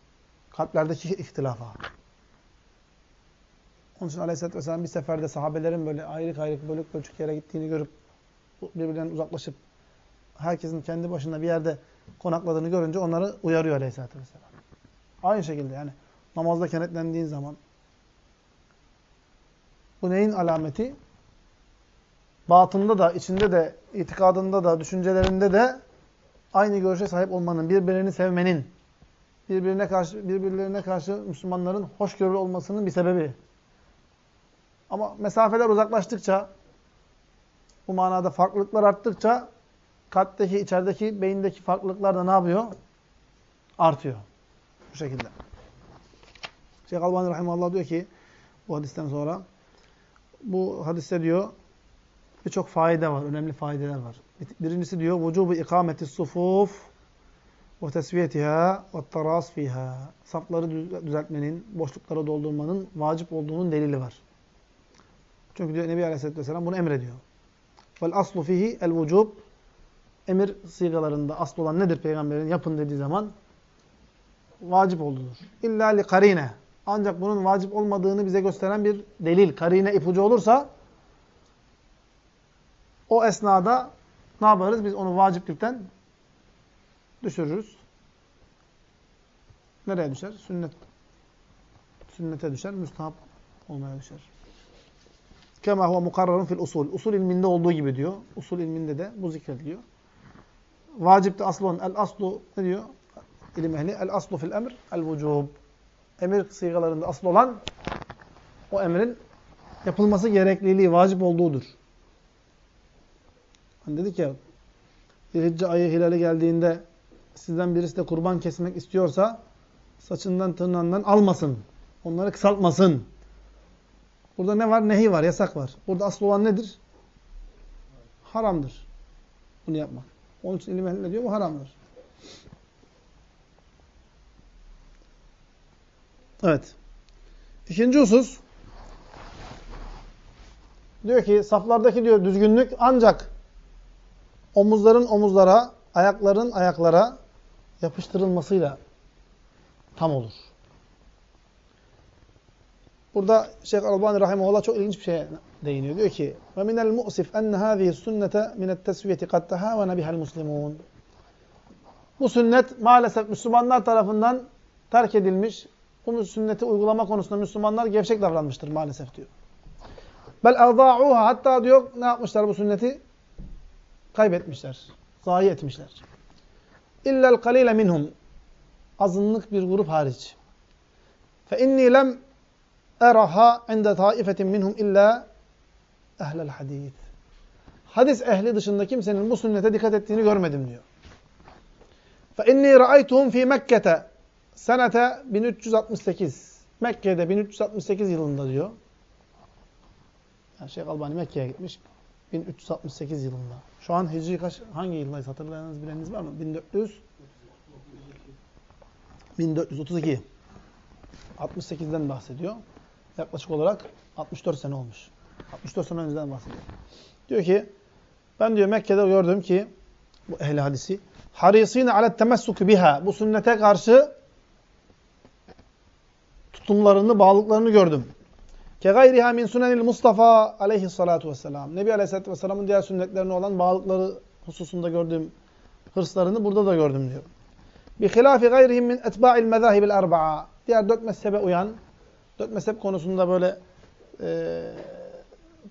Kalplerdeki ihtilafa. Onun için Aleyhisselatü Vesselam bir seferde sahabelerin böyle ayrı ayrı bölük bölçük yere gittiğini görüp birbirinden uzaklaşıp herkesin kendi başına bir yerde konakladığını görünce onları uyarıyor Aleyhisselatü Vesselam. Aynı şekilde yani namazda kenetlendiğin zaman bu neyin alameti? Batında da, içinde de, itikadında da, düşüncelerinde de aynı görüşe sahip olmanın, birbirini sevmenin, birbirine karşı birbirlerine karşı Müslümanların hoşgörülü olmasının bir sebebi. Ama mesafeler uzaklaştıkça, bu manada farklılıklar arttıkça, kalpteki, içerideki, beyindeki farklılıklar da ne yapıyor? Artıyor. Bu şekilde. Şeyh Albani Rahimallah diyor ki, bu hadisten sonra, bu hadiste diyor, birçok fayda var, önemli faydeler var. Birincisi diyor, vücubu ikameti sufuf ve tesviyetiha ve taras fiha. Safları düzeltmenin, boşlukları doldurmanın vacip olduğunun delili var. Çünkü diyor Nebi Aleyhisselatü Vesselam bunu emrediyor. Vel aslu fihi el vücub. Emir sigalarında asıl olan nedir peygamberin yapın dediği zaman? Vacip olduğudur. İlla li karine. Ancak bunun vacip olmadığını bize gösteren bir delil, karine ipucu olursa o esnada ne yaparız? Biz onu vaciplikten düşürürüz. Nereye düşer? Sünnet. Sünnete düşer, müstahap olmaya düşer. Kema huve mukarrarun fil usul. Usul ilminde olduğu gibi diyor. Usul ilminde de bu zikrediliyor. Vacipte aslı olan el aslu ne diyor? İlim ehli el aslu fil emr el vücub. Emir sigalarında asıl olan o emrin yapılması gerekliliği, vacip olduğudur. Hani dedik ya Zilhicce ayı hilali geldiğinde sizden birisi de kurban kesmek istiyorsa saçından tırnağından almasın. Onları kısaltmasın. Burada ne var? Nehi var, yasak var. Burada asıl olan nedir? Haramdır. Bunu yapmak. Onun için ilim ehline diyor bu haramdır. Evet. İkinci husus diyor ki saflardaki diyor düzgünlük ancak omuzların omuzlara, ayakların ayaklara yapıştırılmasıyla tam olur. Burada Şeyh Albani Rahimahullah çok ilginç bir şeye değiniyor. Diyor ki: "Ve minel mu'sif en hâzihi sünnete minet tesviyeti kad tehâvene bihal muslimun." Bu sünnet maalesef Müslümanlar tarafından terk edilmiş. Bu sünneti uygulama konusunda Müslümanlar gevşek davranmıştır maalesef diyor. Bel erdâ'ûhâ hatta diyor ne yapmışlar bu sünneti? Kaybetmişler. Zayi etmişler. İllel kalile minhum. Azınlık bir grup hariç. Fe inni lem eraha inde taifetin minhum illa ehlel hadis. Hadis ehli dışında kimsenin bu sünnete dikkat ettiğini görmedim diyor. Fe inni ra'aytuhum fi Mekke'te senete 1368. Mekke'de 1368 yılında diyor. Yani Şeyh Albani Mekke'ye gitmiş 1368 yılında. Şu an Hicri kaç hangi yıldayız hatırlayanınız bileniniz var mı? 1400 1432. 68'den bahsediyor. Yaklaşık olarak 64 sene olmuş. 64 sene önceden bahsediyor. Diyor ki ben diyor Mekke'de gördüm ki bu ehli hadisi harisine alet temessuk biha bu sünnete karşı tutumlarını, bağlılıklarını gördüm. Ke gayriha min sunenil Mustafa aleyhissalatu vesselam. Nebi aleyhissalatü vesselamın diğer sünnetlerine olan bağlılıkları hususunda gördüğüm hırslarını burada da gördüm diyor. Bi hilafi gayrihim min etba'il mezahibil erba'a. Diğer dört mezhebe uyan, dört mezhep konusunda böyle e,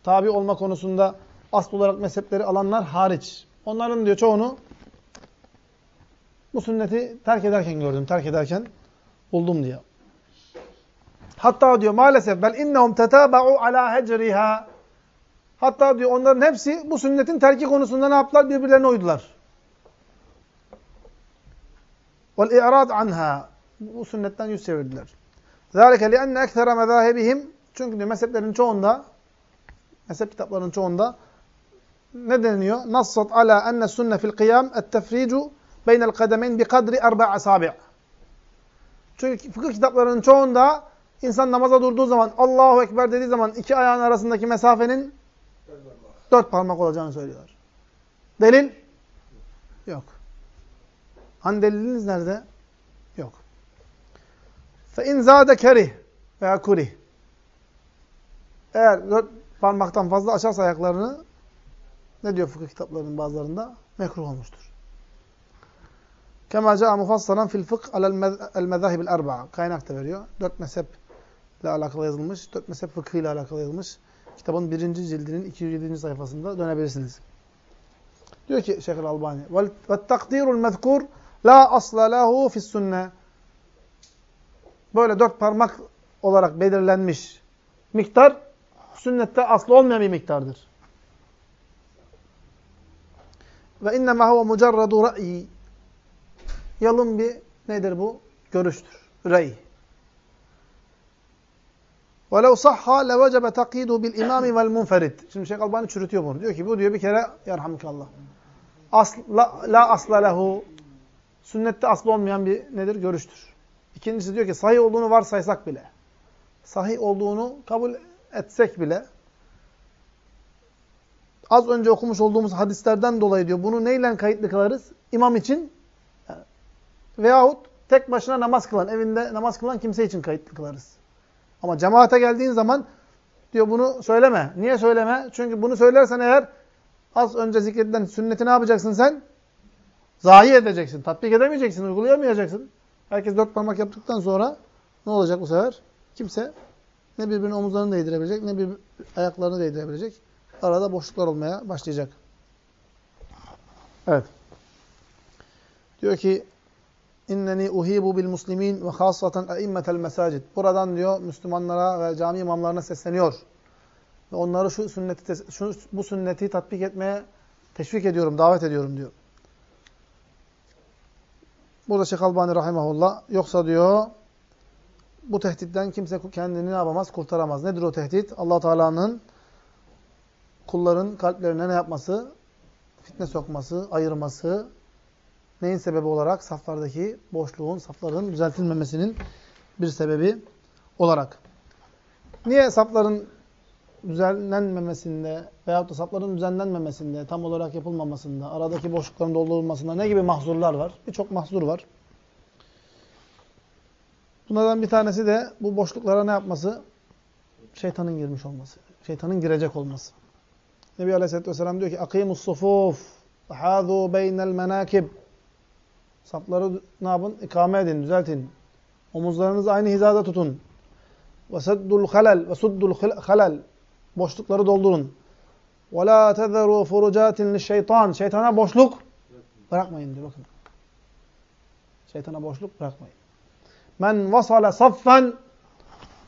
tabi olma konusunda asıl olarak mezhepleri alanlar hariç. Onların diyor çoğunu bu sünneti terk ederken gördüm, terk ederken buldum diyor. Hatta diyor maalesef bel innehum tetaba'u ala hecriha. Hatta diyor onların hepsi bu sünnetin terki konusunda ne yaptılar? Birbirlerine uydular. Vel i'rad anha. Bu sünnetten yüz çevirdiler. Zalike li enne ekthera mezahibihim. Çünkü diyor mezheplerin çoğunda mezhep kitaplarının çoğunda ne deniyor? Nassat ala enne sünne fil kıyam et-tefricu beynel kademeyn bi kadri erba asabi'. Çünkü fıkıh kitaplarının çoğunda İnsan namaza durduğu zaman Allahu Ekber dediği zaman iki ayağın arasındaki mesafenin dört parmak olacağını söylüyorlar. Delil? Yok. Hani deliliniz nerede? Yok. فَاِنْ زَادَ kerih veya kurih. Eğer dört parmaktan fazla açarsa ayaklarını ne diyor fıkıh kitaplarının bazılarında? Mekruh olmuştur. Kema caa mufassalan fil fıkh alel mezahibil erba'a. Kaynak da veriyor. Dört mezhep ile alakalı yazılmış. Dört mezhep fıkhı ile alakalı yazılmış. Kitabın birinci cildinin 207. sayfasında dönebilirsiniz. Diyor ki Şeyh Albani ve takdirul mezkur la asla lahu fis sünne böyle dört parmak olarak belirlenmiş miktar sünnette aslı olmayan bir miktardır. Ve innema huve mucarradu ra'yi yalın bir nedir bu? Görüştür. Rey. وَلَوْ صَحَّ لَوَجَبَ تَقِيدُ بِالْاِمَامِ وَالْمُنْفَرِدِ Şimdi Şeyh Albani çürütüyor bunu. Diyor ki bu diyor bir kere yarhamdülillah. Asla, la asla lehu sünnette aslı olmayan bir nedir? Görüştür. İkincisi diyor ki sahih olduğunu varsaysak bile, sahih olduğunu kabul etsek bile, az önce okumuş olduğumuz hadislerden dolayı diyor, bunu neyle kayıtlı kılarız? İmam için veyahut tek başına namaz kılan, evinde namaz kılan kimse için kayıtlı kılarız. Ama cemaate geldiğin zaman diyor bunu söyleme. Niye söyleme? Çünkü bunu söylersen eğer az önce zikredilen sünneti ne yapacaksın sen? Zayi edeceksin. Tatbik edemeyeceksin, uygulayamayacaksın. Herkes dört parmak yaptıktan sonra ne olacak bu sefer? Kimse ne birbirinin omuzlarını değdirebilecek, ne bir ayaklarını değdirebilecek. Arada boşluklar olmaya başlayacak. Evet. Diyor ki İnneni uhibu bil muslimin ve hasaten eimmetel mesacid. Buradan diyor Müslümanlara ve cami imamlarına sesleniyor. Ve onları şu sünneti şu, bu sünneti tatbik etmeye teşvik ediyorum, davet ediyorum diyor. Burada Şeyh Albani rahimahullah yoksa diyor bu tehditten kimse kendini ne yapamaz? Kurtaramaz. Nedir o tehdit? Allah Teala'nın kulların kalplerine ne yapması? Fitne sokması, ayırması, neyin sebebi olarak? Saflardaki boşluğun, safların düzeltilmemesinin bir sebebi olarak. Niye safların düzenlenmemesinde veyahut da safların düzenlenmemesinde, tam olarak yapılmamasında, aradaki boşlukların doldurulmasında ne gibi mahzurlar var? Birçok mahzur var. Bunlardan bir tanesi de bu boşluklara ne yapması? Şeytanın girmiş olması. Şeytanın girecek olması. Nebi Aleyhisselatü Vesselam diyor ki اَقِيمُ الصُّفُوفِ وَحَاذُوا بَيْنَ الْمَنَاكِبِ Safları ne yapın? İkame edin, düzeltin. Omuzlarınızı aynı hizada tutun. وَسَدُّ الْخَلَلِ وَسُدُّ الْخَلَلِ Boşlukları doldurun. وَلَا تَذَرُوا فُرُجَاتٍ لِلشَّيْطَانِ Şeytana boşluk bırakmayın diyor bakın. Şeytana boşluk bırakmayın. Men vasale saffen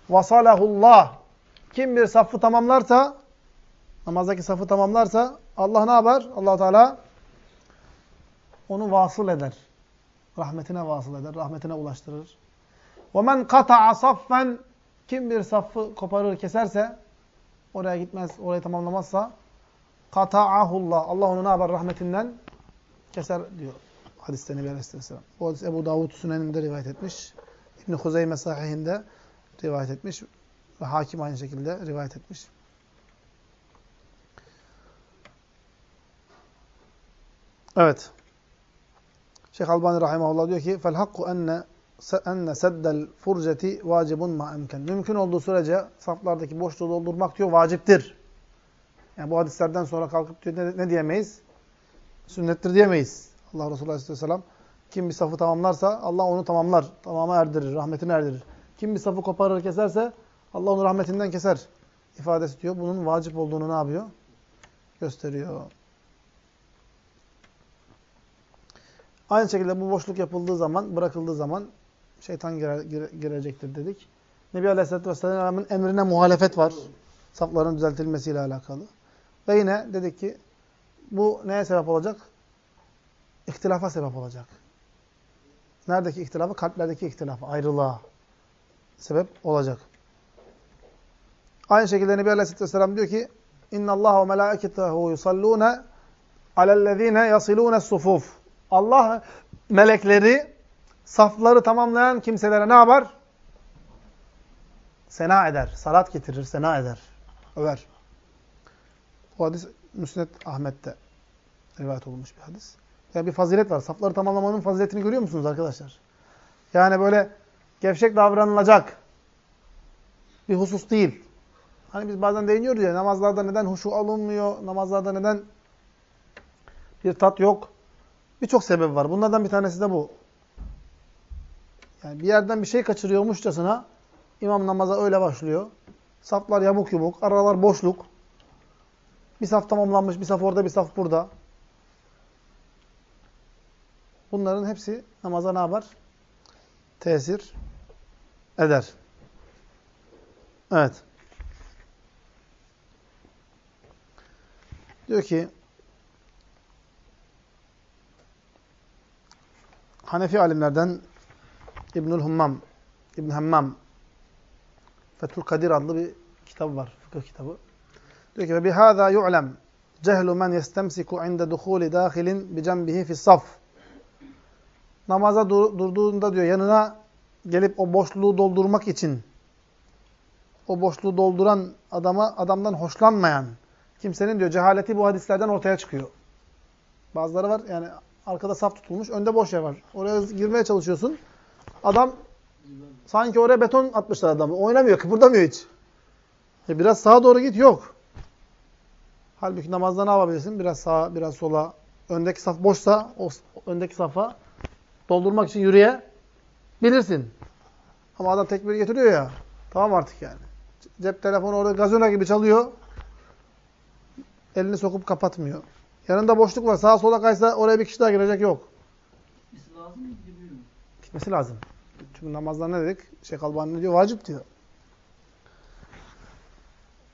vasalahullah. Kim bir safı tamamlarsa, namazdaki safı tamamlarsa Allah ne yapar? allah Teala onu vasıl eder. Rahmetine vasıl eder, rahmetine ulaştırır. وَمَنْ قَطَعَ صَفًّا Kim bir safı koparır, keserse, oraya gitmez, orayı tamamlamazsa, قَطَعَهُ Allah onu ne yapar? Rahmetinden keser diyor hadiste Nebi Aleyhisselam. Bu hadis Ebu Davud Sünen'inde rivayet etmiş. İbn-i Huzeyme sahihinde rivayet etmiş. Ve hakim aynı şekilde rivayet etmiş. Evet. Şeyh Albani rahimahullah diyor ki: "Fel hakku enne enne seddel furceti vacibun ma emken." Mümkün olduğu sürece saflardaki boşluğu doldurmak diyor vaciptir. Yani bu hadislerden sonra kalkıp diyor ne, ne diyemeyiz? Sünnettir diyemeyiz. Allah Resulü Aleyhisselam kim bir safı tamamlarsa Allah onu tamamlar, tamama erdirir, rahmetine erdirir. Kim bir safı koparır, keserse Allah onu rahmetinden keser ifadesi diyor. Bunun vacip olduğunu ne yapıyor? Gösteriyor. Aynı şekilde bu boşluk yapıldığı zaman, bırakıldığı zaman şeytan girer, gire, girecektir dedik. Nebi Aleyhisselatü Vesselam'ın emrine muhalefet var. Safların düzeltilmesiyle alakalı. Ve yine dedik ki bu neye sebep olacak? İhtilafa sebep olacak. Neredeki ihtilafı? Kalplerdeki ihtilafı, ayrılığa sebep olacak. Aynı şekilde Nebi Aleyhisselatü Vesselam diyor ki اِنَّ اللّٰهَ وَمَلَائِكَتَهُ يُصَلُّونَ عَلَى الَّذ۪ينَ يَصِلُونَ الصُّفُوفِ Allah melekleri safları tamamlayan kimselere ne yapar? Sena eder. Salat getirir, sena eder. Över. Bu hadis Müsned Ahmet'te rivayet olmuş bir hadis. Yani bir fazilet var. Safları tamamlamanın faziletini görüyor musunuz arkadaşlar? Yani böyle gevşek davranılacak bir husus değil. Hani biz bazen değiniyoruz ya namazlarda neden huşu alınmıyor, namazlarda neden bir tat yok. Birçok sebep var. Bunlardan bir tanesi de bu. Yani bir yerden bir şey kaçırıyormuşçasına imam namaza öyle başlıyor. Saflar yamuk yumuk, aralar boşluk. Bir saf tamamlanmış, bir saf orada, bir saf burada. Bunların hepsi namaza ne yapar? Tesir eder. Evet. Diyor ki Hanefi alimlerden İbnül Hummam, İbn Hammam Fethül Kadir adlı bir kitabı var. Fıkıh kitabı. Diyor ki ve bihâzâ yu'lem cehlu men yestemsiku inde duhûli dâhilin bi cembihi fi's-saf. namaza dur durduğunda diyor yanına gelip o boşluğu doldurmak için o boşluğu dolduran adama adamdan hoşlanmayan kimsenin diyor cehaleti bu hadislerden ortaya çıkıyor. Bazıları var yani arkada saf tutulmuş, önde boş yer var. Oraya girmeye çalışıyorsun. Adam sanki oraya beton atmışlar adamı. Oynamıyor, kıpırdamıyor hiç. E biraz sağa doğru git, yok. Halbuki namazda ne yapabilirsin? Biraz sağa, biraz sola. Öndeki saf boşsa o öndeki safa doldurmak için yürüye bilirsin. Ama adam tekbir getiriyor ya. Tamam artık yani. Cep telefonu orada gazona gibi çalıyor. Elini sokup kapatmıyor. Yanında boşluk var. Sağa sola kaysa oraya bir kişi daha girecek yok. Gitmesi lazım mı? Gitmesi lazım. Çünkü namazda ne dedik? Şeyh Albani ne diyor? Vacip diyor.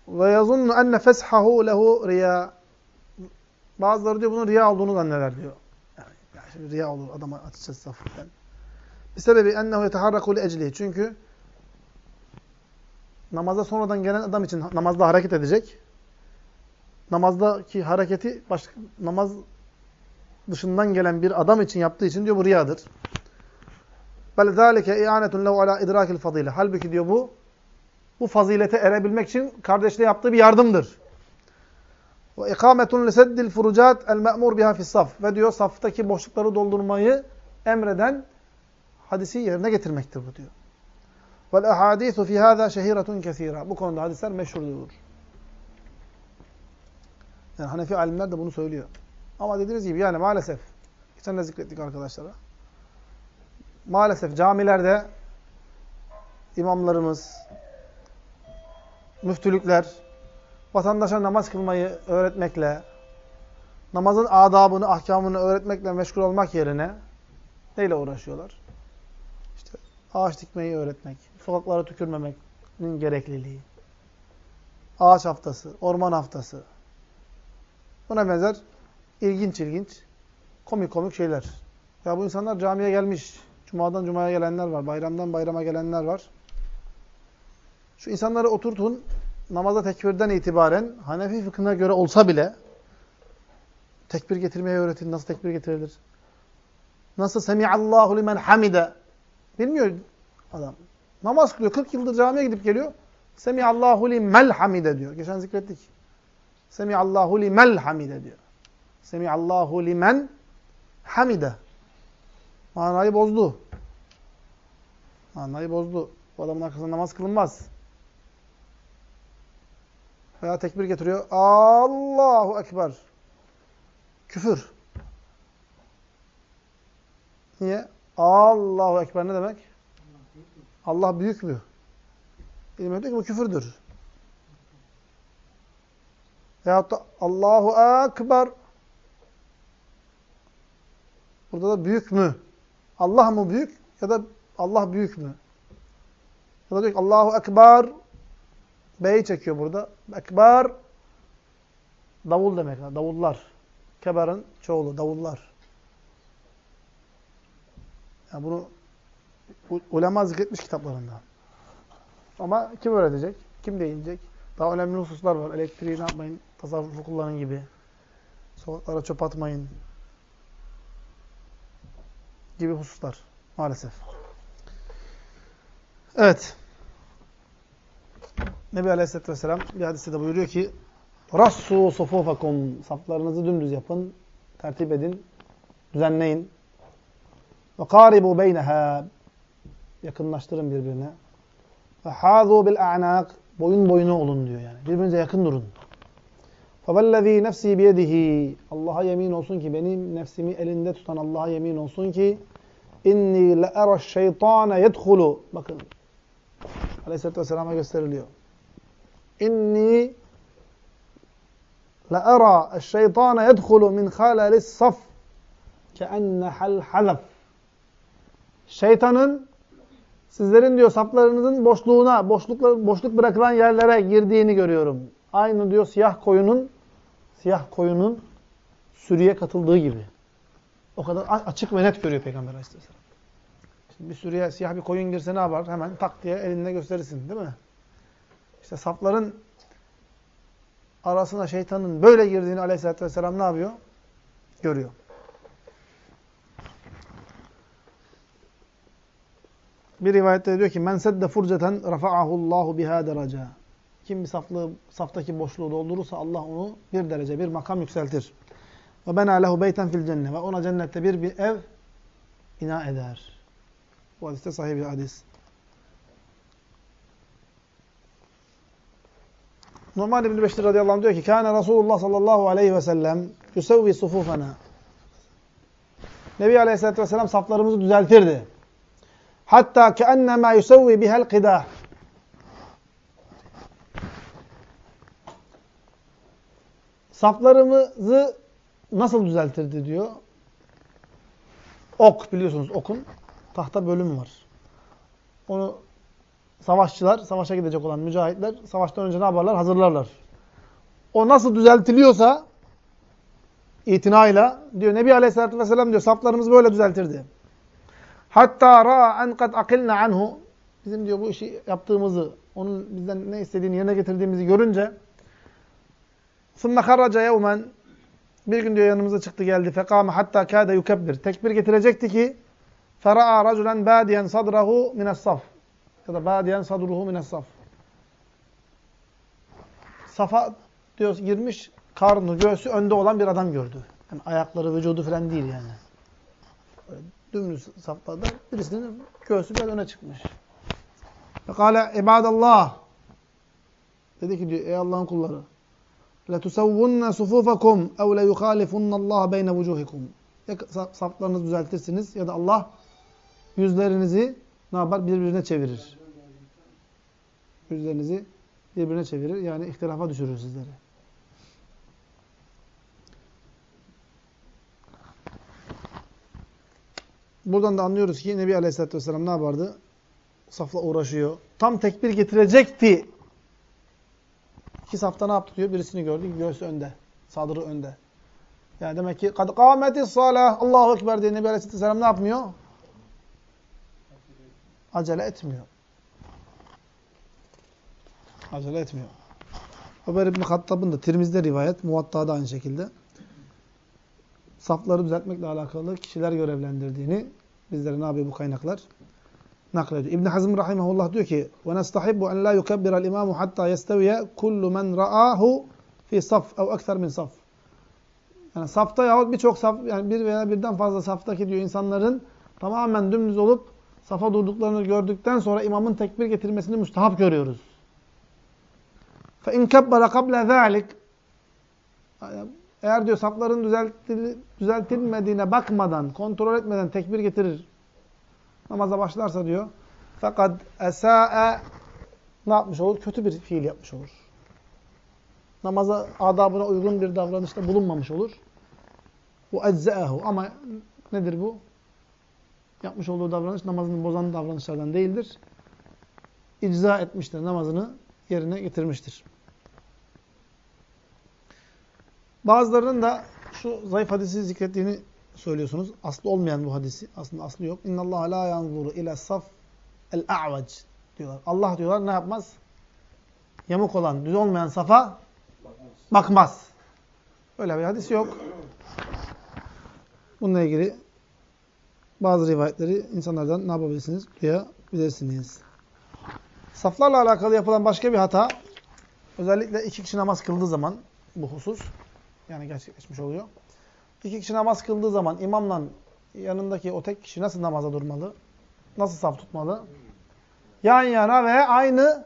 Ve yazunnu enne feshahu lehu riya. Bazıları diyor bunun riya olduğunu zanneder diyor. Yani, yani şimdi riya olur adama atacağız saflıktan. Bir sebebi ennehu yeteharraku li eclihi. Çünkü namaza sonradan gelen adam için namazda hareket edecek. Namazdaki hareketi başka, namaz dışından gelen bir adam için yaptığı için diyor bu riyadır. Bel zâlike i'ânetun lehu alâ idrâkil fadîle. Halbuki diyor bu, bu fazilete erebilmek için kardeşle yaptığı bir yardımdır. Ve ikâmetun liseddil furucât el me'mur biha fissaf. Ve diyor saftaki boşlukları doldurmayı emreden hadisi yerine getirmektir bu diyor. Vel ahadîthu fî hâzâ şehîretun kesîrâ. Bu konuda hadisler meşhurdur. Yani Hanefi alimler de bunu söylüyor. Ama dediğiniz gibi yani maalesef, geçen de zikrettik arkadaşlara, maalesef camilerde imamlarımız, müftülükler, vatandaşa namaz kılmayı öğretmekle, namazın adabını, ahkamını öğretmekle meşgul olmak yerine neyle uğraşıyorlar? İşte ağaç dikmeyi öğretmek, sokaklara tükürmemenin gerekliliği, ağaç haftası, orman haftası, buna benzer ilginç ilginç, komik komik şeyler. Ya bu insanlar camiye gelmiş, cumadan cumaya gelenler var, bayramdan bayrama gelenler var. Şu insanları oturtun, namaza tekbirden itibaren Hanefi fıkhına göre olsa bile tekbir getirmeyi öğretin. Nasıl tekbir getirilir? Nasıl semiallahu limen hamide? Bilmiyor adam. Namaz kılıyor. 40 yıldır camiye gidip geliyor. Semiallahu limel hamide diyor. Geçen zikrettik. Semiallahu limel hamide diyor. Semiallahu limen hamide. Manayı bozdu. Manayı bozdu. Bu adamın arkasında namaz kılınmaz. Veya tekbir getiriyor. Allahu Ekber. Küfür. Niye? Allahu Ekber ne demek? Allah büyük mü? İlim diyor ki bu küfürdür. Veyahut da Allahu Ekber. Burada da büyük mü? Allah mı büyük ya da Allah büyük mü? Ya da diyor ki Allahu Ekber. B'yi çekiyor burada. Ekber davul demek. Davullar. Keber'in çoğulu. Davullar. Yani bunu ulema zikretmiş kitaplarında. Ama kim öğretecek? Kim değinecek? Daha önemli hususlar var. Elektriği ne yapmayın? Tasarrufu kullanın gibi. Sokaklara çöp atmayın. Gibi hususlar. Maalesef. Evet. Nebi Aleyhisselatü Vesselam bir hadiste de buyuruyor ki Rassu sufufakum Saflarınızı dümdüz yapın. Tertip edin. Düzenleyin. Ve karibu beyneha Yakınlaştırın birbirine. Ve hâzû bil a'nâk Boyun boyuna olun diyor yani. Birbirinize yakın durun. فَوَالَّذ۪ي nefsi biyedihi Allah'a yemin olsun ki benim nefsimi elinde tutan Allah'a yemin olsun ki inni le'era şeytane yedhulu Bakın. Aleyhisselatü Vesselam'a gösteriliyor. İnni le'era şeytane yedhulu min khalalis saf keennehel hazaf Şeytanın sizlerin diyor saplarınızın boşluğuna, boşluklar, boşluk bırakılan yerlere girdiğini görüyorum. Aynı diyor siyah koyunun siyah koyunun sürüye katıldığı gibi. O kadar açık ve net görüyor Peygamber Aleyhisselam. Şimdi bir sürüye siyah bir koyun girse ne yapar? Hemen tak diye elinde gösterirsin değil mi? İşte sapların arasına şeytanın böyle girdiğini Aleyhisselatü Vesselam ne yapıyor? Görüyor. Bir rivayette diyor ki men sedde furceten rafa'ahu Allahu biha derece. Kim bir saflığı, saftaki boşluğu doldurursa Allah onu bir derece, bir makam yükseltir. Ve bena lehu beyten fil cennet. Ve ona cennette bir, bir ev bina eder. Bu hadiste sahih bir hadis. Numan İbn-i Beşir radıyallahu anh diyor ki Kâne Resulullah sallallahu aleyhi ve sellem yusevvi sufufena. Nebi aleyhissalatü vesselam saflarımızı düzeltirdi. Hatta keennema yusevvi bihel kıdah. Saflarımızı nasıl düzeltirdi diyor. Ok biliyorsunuz okun tahta bölümü var. Onu savaşçılar, savaşa gidecek olan mücahitler savaştan önce ne yaparlar? Hazırlarlar. O nasıl düzeltiliyorsa itinayla diyor Nebi Aleyhisselatü Vesselam diyor saflarımızı böyle düzeltirdi. Hatta ra'a en kad akilna anhu bizim diyor bu işi yaptığımızı, onun bizden ne istediğini yerine getirdiğimizi görünce ثُمَّ خَرَّجَ يَوْمًا Bir gün diyor yanımıza çıktı geldi. فَقَامَ hatta kâde yukebbir. Tekbir getirecekti ki فَرَعَى رَجُلًا بَادِيًا صَدْرَهُ مِنَ الصَّفِ Ya da بَادِيًا صَدْرُهُ مِنَ الصَّفِ Safa diyor girmiş, karnı, göğsü önde olan bir adam gördü. Yani ayakları, vücudu falan değil yani. Böyle dümdüz saflarda birisinin göğsü biraz öne çıkmış. Fekale ibadallah. Dedi ki diyor ey Allah'ın kulları. لَتُسَوُّنَّ صُفُوفَكُمْ اَوْ لَيُخَالِفُنَّ اللّٰهَ بَيْنَ وُجُوهِكُمْ Ya saflarınızı düzeltirsiniz ya da Allah yüzlerinizi ne yapar? Birbirine çevirir. Yüzlerinizi birbirine çevirir. Yani ihtilafa düşürür sizleri. Buradan da anlıyoruz ki Nebi Aleyhisselatü Vesselam ne yapardı? Safla uğraşıyor. Tam tekbir getirecekti. İki safta ne yaptı diyor? Birisini gördü. Göğsü önde. Sadrı önde. Yani demek ki kad kâmetis salah Allahu Ekber diye Nebi Aleyhisselatü Vesselam ne yapmıyor? Acele etmiyor. Acele etmiyor. Ömer İbni Hattab'ın da Tirmiz'de rivayet, Muvatta'da aynı şekilde safları düzeltmekle alakalı kişiler görevlendirdiğini bizlere ne yapıyor bu kaynaklar? Naklediyor. İbn Hazm rahimehullah diyor ki: "Ve nestahibbu en la yukebbira'l imamu hatta yesteviye kullu men ra'ahu fi saf ev ekser min saf." Yani safta yahut birçok saf yani bir veya birden fazla saftaki diyor insanların tamamen dümdüz olup safa durduklarını gördükten sonra imamın tekbir getirmesini müstahap görüyoruz. İn kebbara qabla zalik eğer diyor safların düzeltil, düzeltilmediğine bakmadan, kontrol etmeden tekbir getirir. Namaza başlarsa diyor. Fakat esa'e ne yapmış olur? Kötü bir fiil yapmış olur. Namaza adabına uygun bir davranışta bulunmamış olur. Bu ecze'ehu. Ama nedir bu? Yapmış olduğu davranış namazını bozan davranışlardan değildir. İcza etmiştir. Namazını yerine getirmiştir. Bazılarının da şu zayıf hadisi zikrettiğini söylüyorsunuz. Aslı olmayan bu hadisi. Aslında aslı yok. İnna Allah la yanzuru ila saf el a'vac diyorlar. Allah diyorlar ne yapmaz? Yamuk olan, düz olmayan safa bakmaz. Öyle bir hadis yok. Bununla ilgili bazı rivayetleri insanlardan ne yapabilirsiniz? Duyabilirsiniz. Saflarla alakalı yapılan başka bir hata, özellikle iki kişi namaz kıldığı zaman bu husus, yani gerçekleşmiş oluyor. İki kişi namaz kıldığı zaman imamla yanındaki o tek kişi nasıl namaza durmalı? Nasıl saf tutmalı? Yan yana ve aynı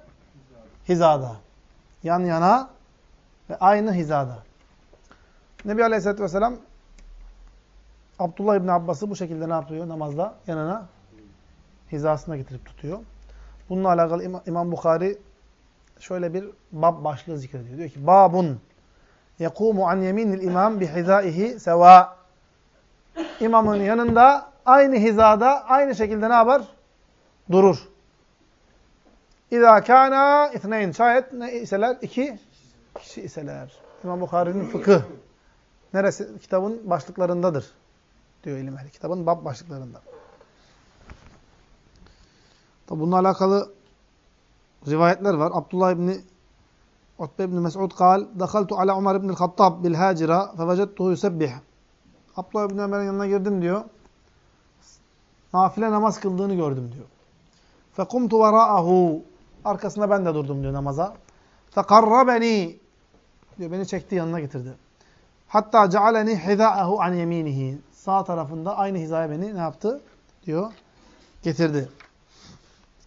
hizada. Yan yana ve aynı hizada. Nebi Aleyhisselatü Vesselam Abdullah İbni Abbas'ı bu şekilde ne yapıyor namazda? Yanına hizasına getirip tutuyor. Bununla alakalı İmam Bukhari şöyle bir bab başlığı zikrediyor. Diyor ki babun yekumu an yeminil imam bihizaihi seva. İmamın yanında aynı hizada aynı şekilde ne yapar? Durur. İza kana ithneyn. Şayet ne iseler? İki kişi iseler. İmam Bukhari'nin fıkıh. Neresi? Kitabın başlıklarındadır. Diyor ilim ehli. Kitabın bab başlıklarında. Tabi bununla alakalı rivayetler var. Abdullah İbni Utbe ibn Mes'ud kal, Dekaltu ala Umar ibn Hattab bil hacira fevecettuhu yusebbih. Abdullah ibn Ömer'in yanına girdim diyor. Nafile namaz kıldığını gördüm diyor. Fekumtu vera'ahu. Arkasında ben de durdum diyor namaza. Fekarrabeni. Diyor beni çekti yanına getirdi. Hatta cealeni hiza'ahu an yeminihi. Sağ tarafında aynı hizaya beni ne yaptı? Diyor. Getirdi.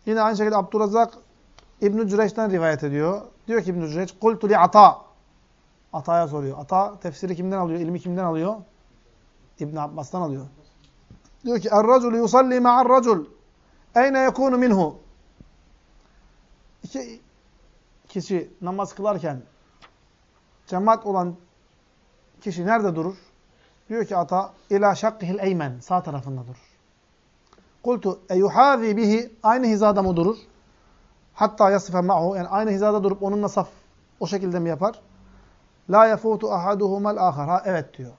Yine aynı şekilde Abdurrazak İbn-i Cüreş'ten rivayet ediyor. Diyor ki İbn-i Cüreş, قُلْتُ li ata. Ata'ya soruyor. Ata tefsiri kimden alıyor? İlmi kimden alıyor? İbn Abbas'tan alıyor. Diyor ki Er-raculu yusalli ma'ar-racul. Eyne yekunu minhu? İki kişi namaz kılarken cemaat olan kişi nerede durur? Diyor ki ata ila şakkihil eymen sağ tarafında durur. Kultu eyuhazi bihi aynı hizada mı durur? Hatta yasife ma'hu yani aynı hizada durup onunla saf o şekilde mi yapar? La yefutu ahaduhumal ahar. Ha evet diyor.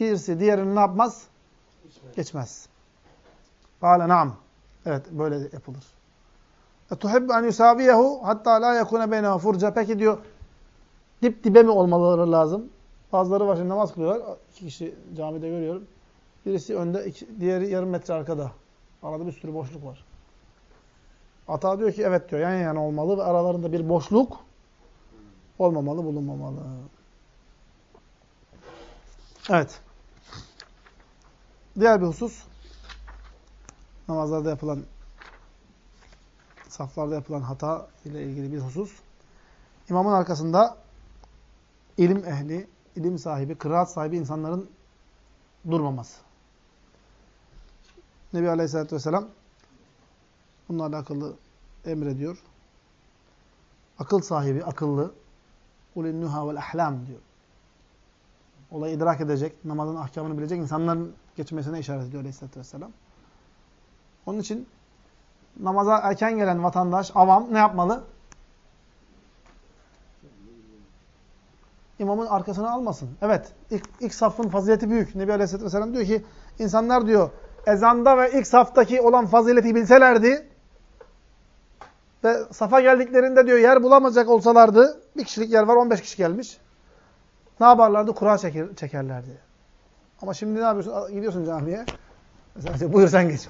Birisi diğerini ne yapmaz? Geçmez. Kâle naam. Evet böyle yapılır. Tuhibbu en yusaviyehu hatta la yekune beynehu furca. Peki diyor dip dibe mi olmaları lazım? Bazıları var şimdi namaz kılıyorlar. İki kişi camide görüyorum. Birisi önde, iki, diğeri yarım metre arkada. Arada bir sürü boşluk var. Ata diyor ki evet diyor yan yana olmalı ve aralarında bir boşluk olmamalı, bulunmamalı. Evet. Diğer bir husus namazlarda yapılan saflarda yapılan hata ile ilgili bir husus. İmamın arkasında ilim ehli, ilim sahibi, kıraat sahibi insanların durmaması. Nebi Aleyhisselatü Vesselam bununla alakalı emrediyor. Akıl sahibi, akıllı, ulinnuha vel ahlam diyor. Olayı idrak edecek, namazın ahkamını bilecek insanların geçmesine işaret ediyor Aleyhisselatü Vesselam. Onun için namaza erken gelen vatandaş, avam ne yapmalı? İmamın arkasına almasın. Evet, ilk, ilk safın fazileti büyük. Nebi Aleyhisselatü Vesselam diyor ki, insanlar diyor, ezanda ve ilk saftaki olan fazileti bilselerdi ve safa geldiklerinde diyor yer bulamayacak olsalardı, bir kişilik yer var, 15 kişi gelmiş. Ne yaparlardı? Kura çeker, çekerlerdi. Ama şimdi ne yapıyorsun? Gidiyorsun camiye. Mesela buyur sen geç.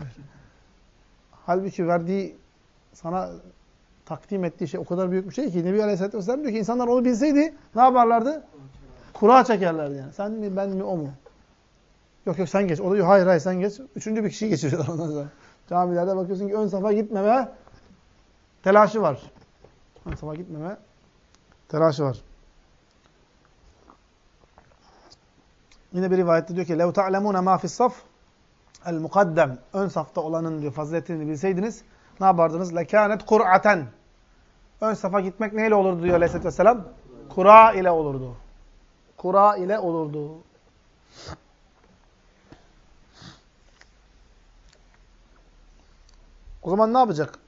Halbuki verdiği, sana takdim ettiği şey o kadar büyük bir şey ki Nebi Aleyhisselatü Vesselam diyor ki insanlar onu bilseydi ne yaparlardı? Kura çekerlerdi yani. Sen mi, ben mi, o mu? Yok yok sen geç. O da diyor hayır hayır sen geç. Üçüncü bir kişiyi geçiriyorlar ondan sonra. Camilerde bakıyorsun ki ön safa gitmeme telaşı var. Hani sabah gitmeme telaşı var. Yine bir rivayette diyor ki: "Lev ta'lemuna ma fi's saf el mukaddem." Ön safta olanın diyor faziletini bilseydiniz ne yapardınız? "Lekanet kur'aten." Ön safa gitmek neyle olurdu diyor Aleyhisselatü Vesselam? Kura ile olurdu. Kura ile olurdu. O zaman ne yapacak?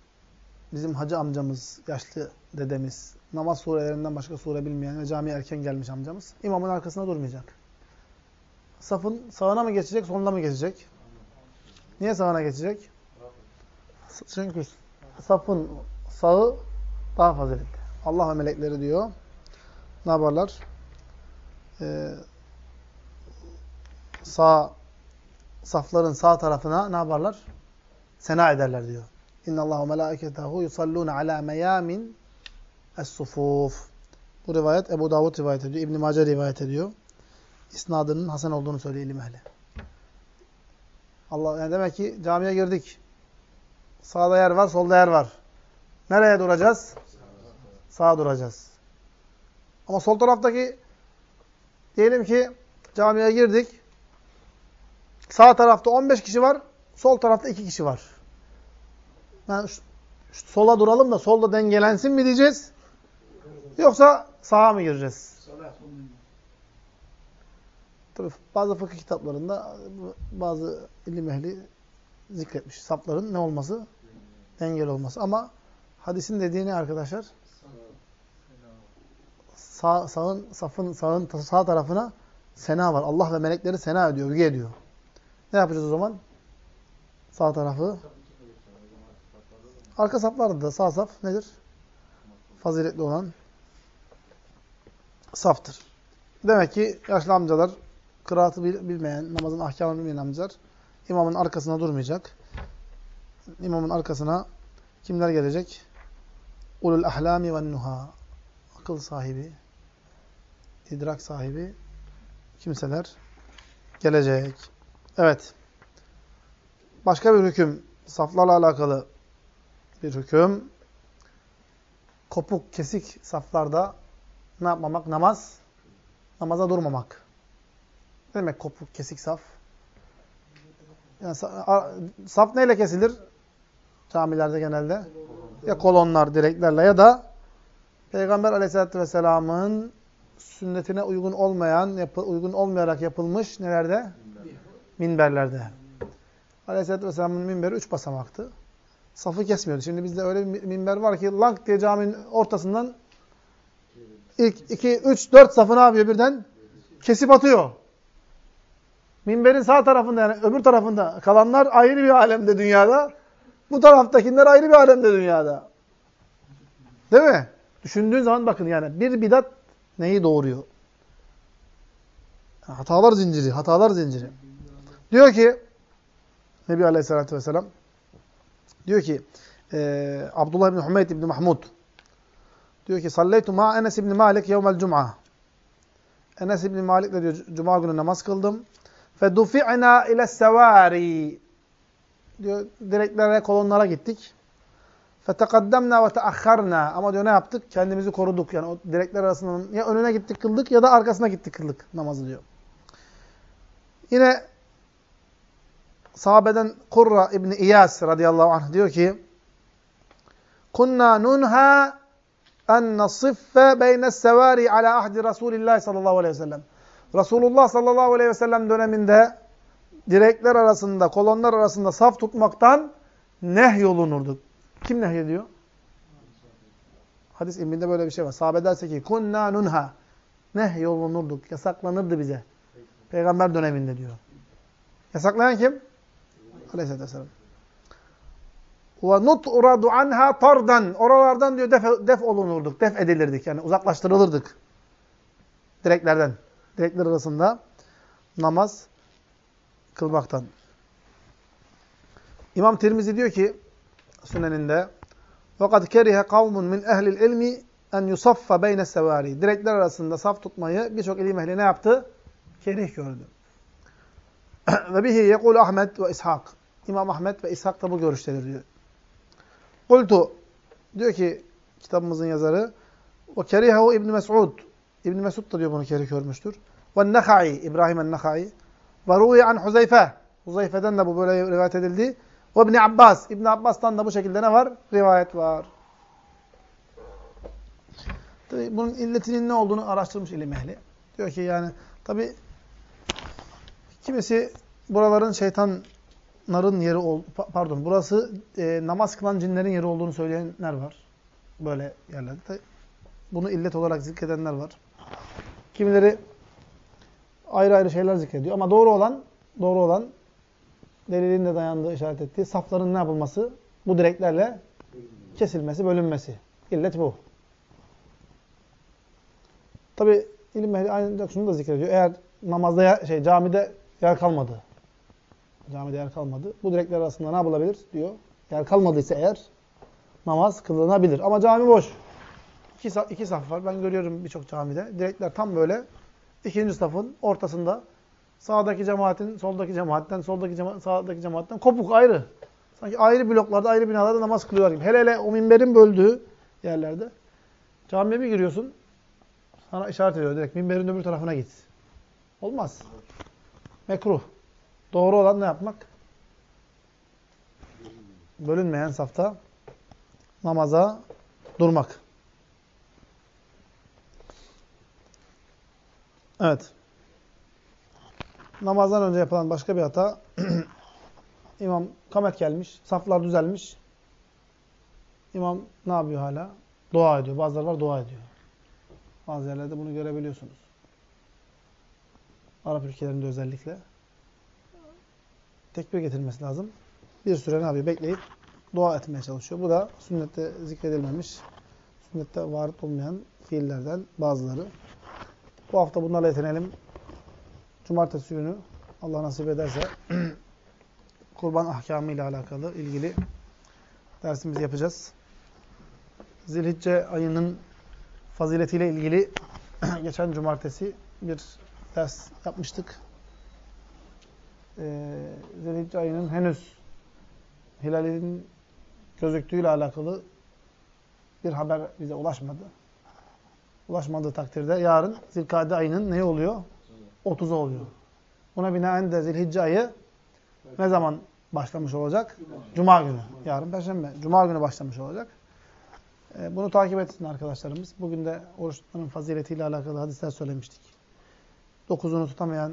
Bizim hacı amcamız, yaşlı dedemiz, namaz surelerinden başka sure bilmeyen ve camiye erken gelmiş amcamız imamın arkasında durmayacak. Safın sağına mı geçecek, soluna mı geçecek? Niye sağına geçecek? Çünkü safın sağı daha faziletli. Allah ve melekleri diyor. Ne yaparlar? Ee, sağ safların sağ tarafına ne yaparlar? Sena ederler diyor. İnna Allahu melaiketehu yusalluna ala meyamin es-sufuf. Bu rivayet Ebu Davud rivayet ediyor. İbn Mace rivayet ediyor. İsnadının hasen olduğunu söylüyor ilim ehli. Allah yani demek ki camiye girdik. Sağda yer var, solda yer var. Nereye duracağız? Sağa duracağız. Ama sol taraftaki diyelim ki camiye girdik. Sağ tarafta 15 kişi var, sol tarafta 2 kişi var. Yani şu, şu sola duralım da solda dengelensin mi diyeceğiz? Yoksa sağa mı gireceğiz? Tabii bazı fıkıh kitaplarında bazı ilim ehli zikretmiş. Safların ne olması? Engel olması. Ama hadisin dediği ne arkadaşlar? Sağ, sağın, safın, sağın sağ tarafına sena var. Allah ve melekleri sena ediyor, övgü ediyor. Ne yapacağız o zaman? Sağ tarafı. Arka saflarda da sağ saf nedir? Faziletli olan saftır. Demek ki yaşlı amcalar, kıraatı bilmeyen, namazın ahkamını bilmeyen amcalar imamın arkasına durmayacak. İmamın arkasına kimler gelecek? Ulul ahlami ve nuha. Akıl sahibi, idrak sahibi kimseler gelecek. Evet. Başka bir hüküm, saflarla alakalı bir hüküm. Kopuk, kesik saflarda ne yapmamak? Namaz, namaza durmamak. Ne demek kopuk, kesik saf? Yani saf neyle kesilir? Camilerde genelde. Ya kolonlar, direklerle ya da Peygamber aleyhissalatü vesselamın sünnetine uygun olmayan, yapı, uygun olmayarak yapılmış nelerde? Minberlerde. Aleyhisselatü Vesselam'ın minberi üç basamaktı. Safı kesmiyordu. Şimdi bizde öyle bir minber var ki lank diye caminin ortasından ilk iki, üç, dört safı ne yapıyor birden? Kesip atıyor. Minberin sağ tarafında yani öbür tarafında kalanlar ayrı bir alemde dünyada. Bu taraftakiler ayrı bir alemde dünyada. Değil mi? Düşündüğün zaman bakın yani bir bidat neyi doğuruyor? Hatalar zinciri, hatalar zinciri. Diyor ki Nebi Aleyhisselatü Vesselam Diyor ki e, Abdullah bin Hümeyd bin Mahmud diyor ki salleytu ma Enes bin Malik yevmel cum'a. Enes bin Malik de diyor cuma günü namaz kıldım. Fe dufi'na ile sevari. Diyor direklere, kolonlara gittik. Fe tekaddemna ve teahharna. Ama diyor ne yaptık? Kendimizi koruduk. Yani o direkler arasından ya önüne gittik kıldık ya da arkasına gittik kıldık namazı diyor. Yine sahabeden Kurra İbni İyas radıyallahu anh diyor ki Kunna nunha en nasiffe beyne sevari ala ahdi Resulillah sallallahu aleyhi ve sellem. Resulullah sallallahu aleyhi ve sellem döneminde direkler arasında, kolonlar arasında saf tutmaktan nehyolunurduk. Kim nehyediyor? Hadis ilminde böyle bir şey var. Sahabe derse ki kunna nunha nehyolunurduk. Yasaklanırdı bize. Peygamber döneminde diyor. Yasaklayan kim? Aleyhisselatü Vesselam. Ve nut'radu anha tardan. Oralardan diyor def, def olunurduk. Def edilirdik. Yani uzaklaştırılırdık. Direklerden. Direkler arasında namaz kılmaktan. İmam Tirmizi diyor ki Süneninde وَقَدْ كَرِهَ قَوْمٌ مِنْ اَهْلِ الْاِلْمِ en yusaffa beyne sevari. Direkler arasında saf tutmayı birçok ilim ehli ne yaptı? Kerih gördü. ve bihi yekul Ahmet ve İshak. İmam Ahmet ve İshak da bu görüştedir diyor. Kultu diyor ki kitabımızın yazarı ve kerihahu İbn Mes'ud. İbn Mesud da diyor bunu kerih görmüştür. Ve Nakhai İbrahim en-Nakhai ve ruhi an Huzeyfe. Huzeyfe'den de bu böyle rivayet edildi. Ve İbn Abbas. İbn Abbas'tan da bu şekilde ne var? Rivayet var. Tabii bunun illetinin ne olduğunu araştırmış ilim ehli. Diyor ki yani tabi kimisi buraların şeytanların yeri ol pardon burası e, namaz kılan cinlerin yeri olduğunu söyleyenler var. Böyle yerlerde. Bunu illet olarak zikredenler var. Kimileri ayrı ayrı şeyler zikrediyor ama doğru olan doğru olan delilin de dayandığı işaret ettiği safların ne yapılması? Bu direklerle kesilmesi, bölünmesi. İllet bu. Tabi ilim ehli ancak şunu da zikrediyor. Eğer namazda şey camide yer kalmadı. Camide yer kalmadı. Bu direkler arasında ne yapılabilir diyor. Yer kalmadıysa eğer namaz kılınabilir. Ama cami boş. İki, saf, iki saf var. Ben görüyorum birçok camide. Direkler tam böyle ikinci safın ortasında Sağdaki cemaatin, soldaki cemaatten, soldaki cema sağdaki cemaatten kopuk ayrı. Sanki ayrı bloklarda, ayrı binalarda namaz kılıyorlar gibi. Hele hele o minberin böldüğü yerlerde. Camiye bir giriyorsun, sana işaret ediyor direkt. Minberin öbür tarafına git. Olmaz. Mekruh. Doğru olan ne yapmak? Bölünmeyen safta namaza durmak. Evet namazdan önce yapılan başka bir hata. İmam kamet gelmiş, saflar düzelmiş. İmam ne yapıyor hala? Dua ediyor. Bazıları var dua ediyor. Bazı yerlerde bunu görebiliyorsunuz. Arap ülkelerinde özellikle. Tekbir getirmesi lazım. Bir süre ne yapıyor? Bekleyip dua etmeye çalışıyor. Bu da sünnette zikredilmemiş, sünnette var olmayan fiillerden bazıları. Bu hafta bunlarla yetinelim. Cumartesi günü Allah nasip ederse kurban ahkamı ile alakalı ilgili dersimizi yapacağız. Zilhicce ayının faziletiyle ilgili geçen cumartesi bir ders yapmıştık. Ee, Zilhicce ayının henüz hilalinin gözüktüğüyle alakalı bir haber bize ulaşmadı. Ulaşmadığı takdirde yarın Zilkade ayının ne oluyor? 30'u oluyor. Buna binaen de Zilhicce ayı ne zaman başlamış olacak? Cuma, günü. Yarın Perşembe. Cuma günü başlamış olacak. Ee, bunu takip etsin arkadaşlarımız. Bugün de oruç tutmanın faziletiyle alakalı hadisler söylemiştik. Dokuzunu tutamayan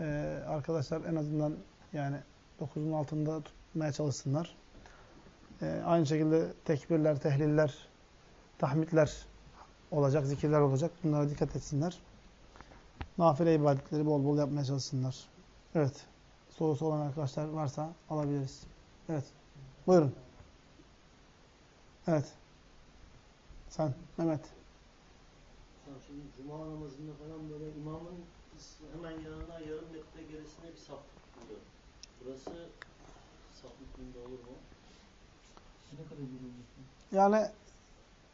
e, arkadaşlar en azından yani dokuzun altında tutmaya çalışsınlar. E, aynı şekilde tekbirler, tehliller, tahmitler olacak, zikirler olacak. Bunlara dikkat etsinler. Nafile ibadetleri bol bol yapmaya çalışsınlar. Evet. Sorusu olan arkadaşlar varsa alabiliriz. Evet. Buyurun. Evet. Sen Mehmet. Şimdi cuma namazında falan böyle imamın hemen yanına yarım metre gerisine bir saplık buluyor. Burası saplık günde olur mu? Ne kadar? Yani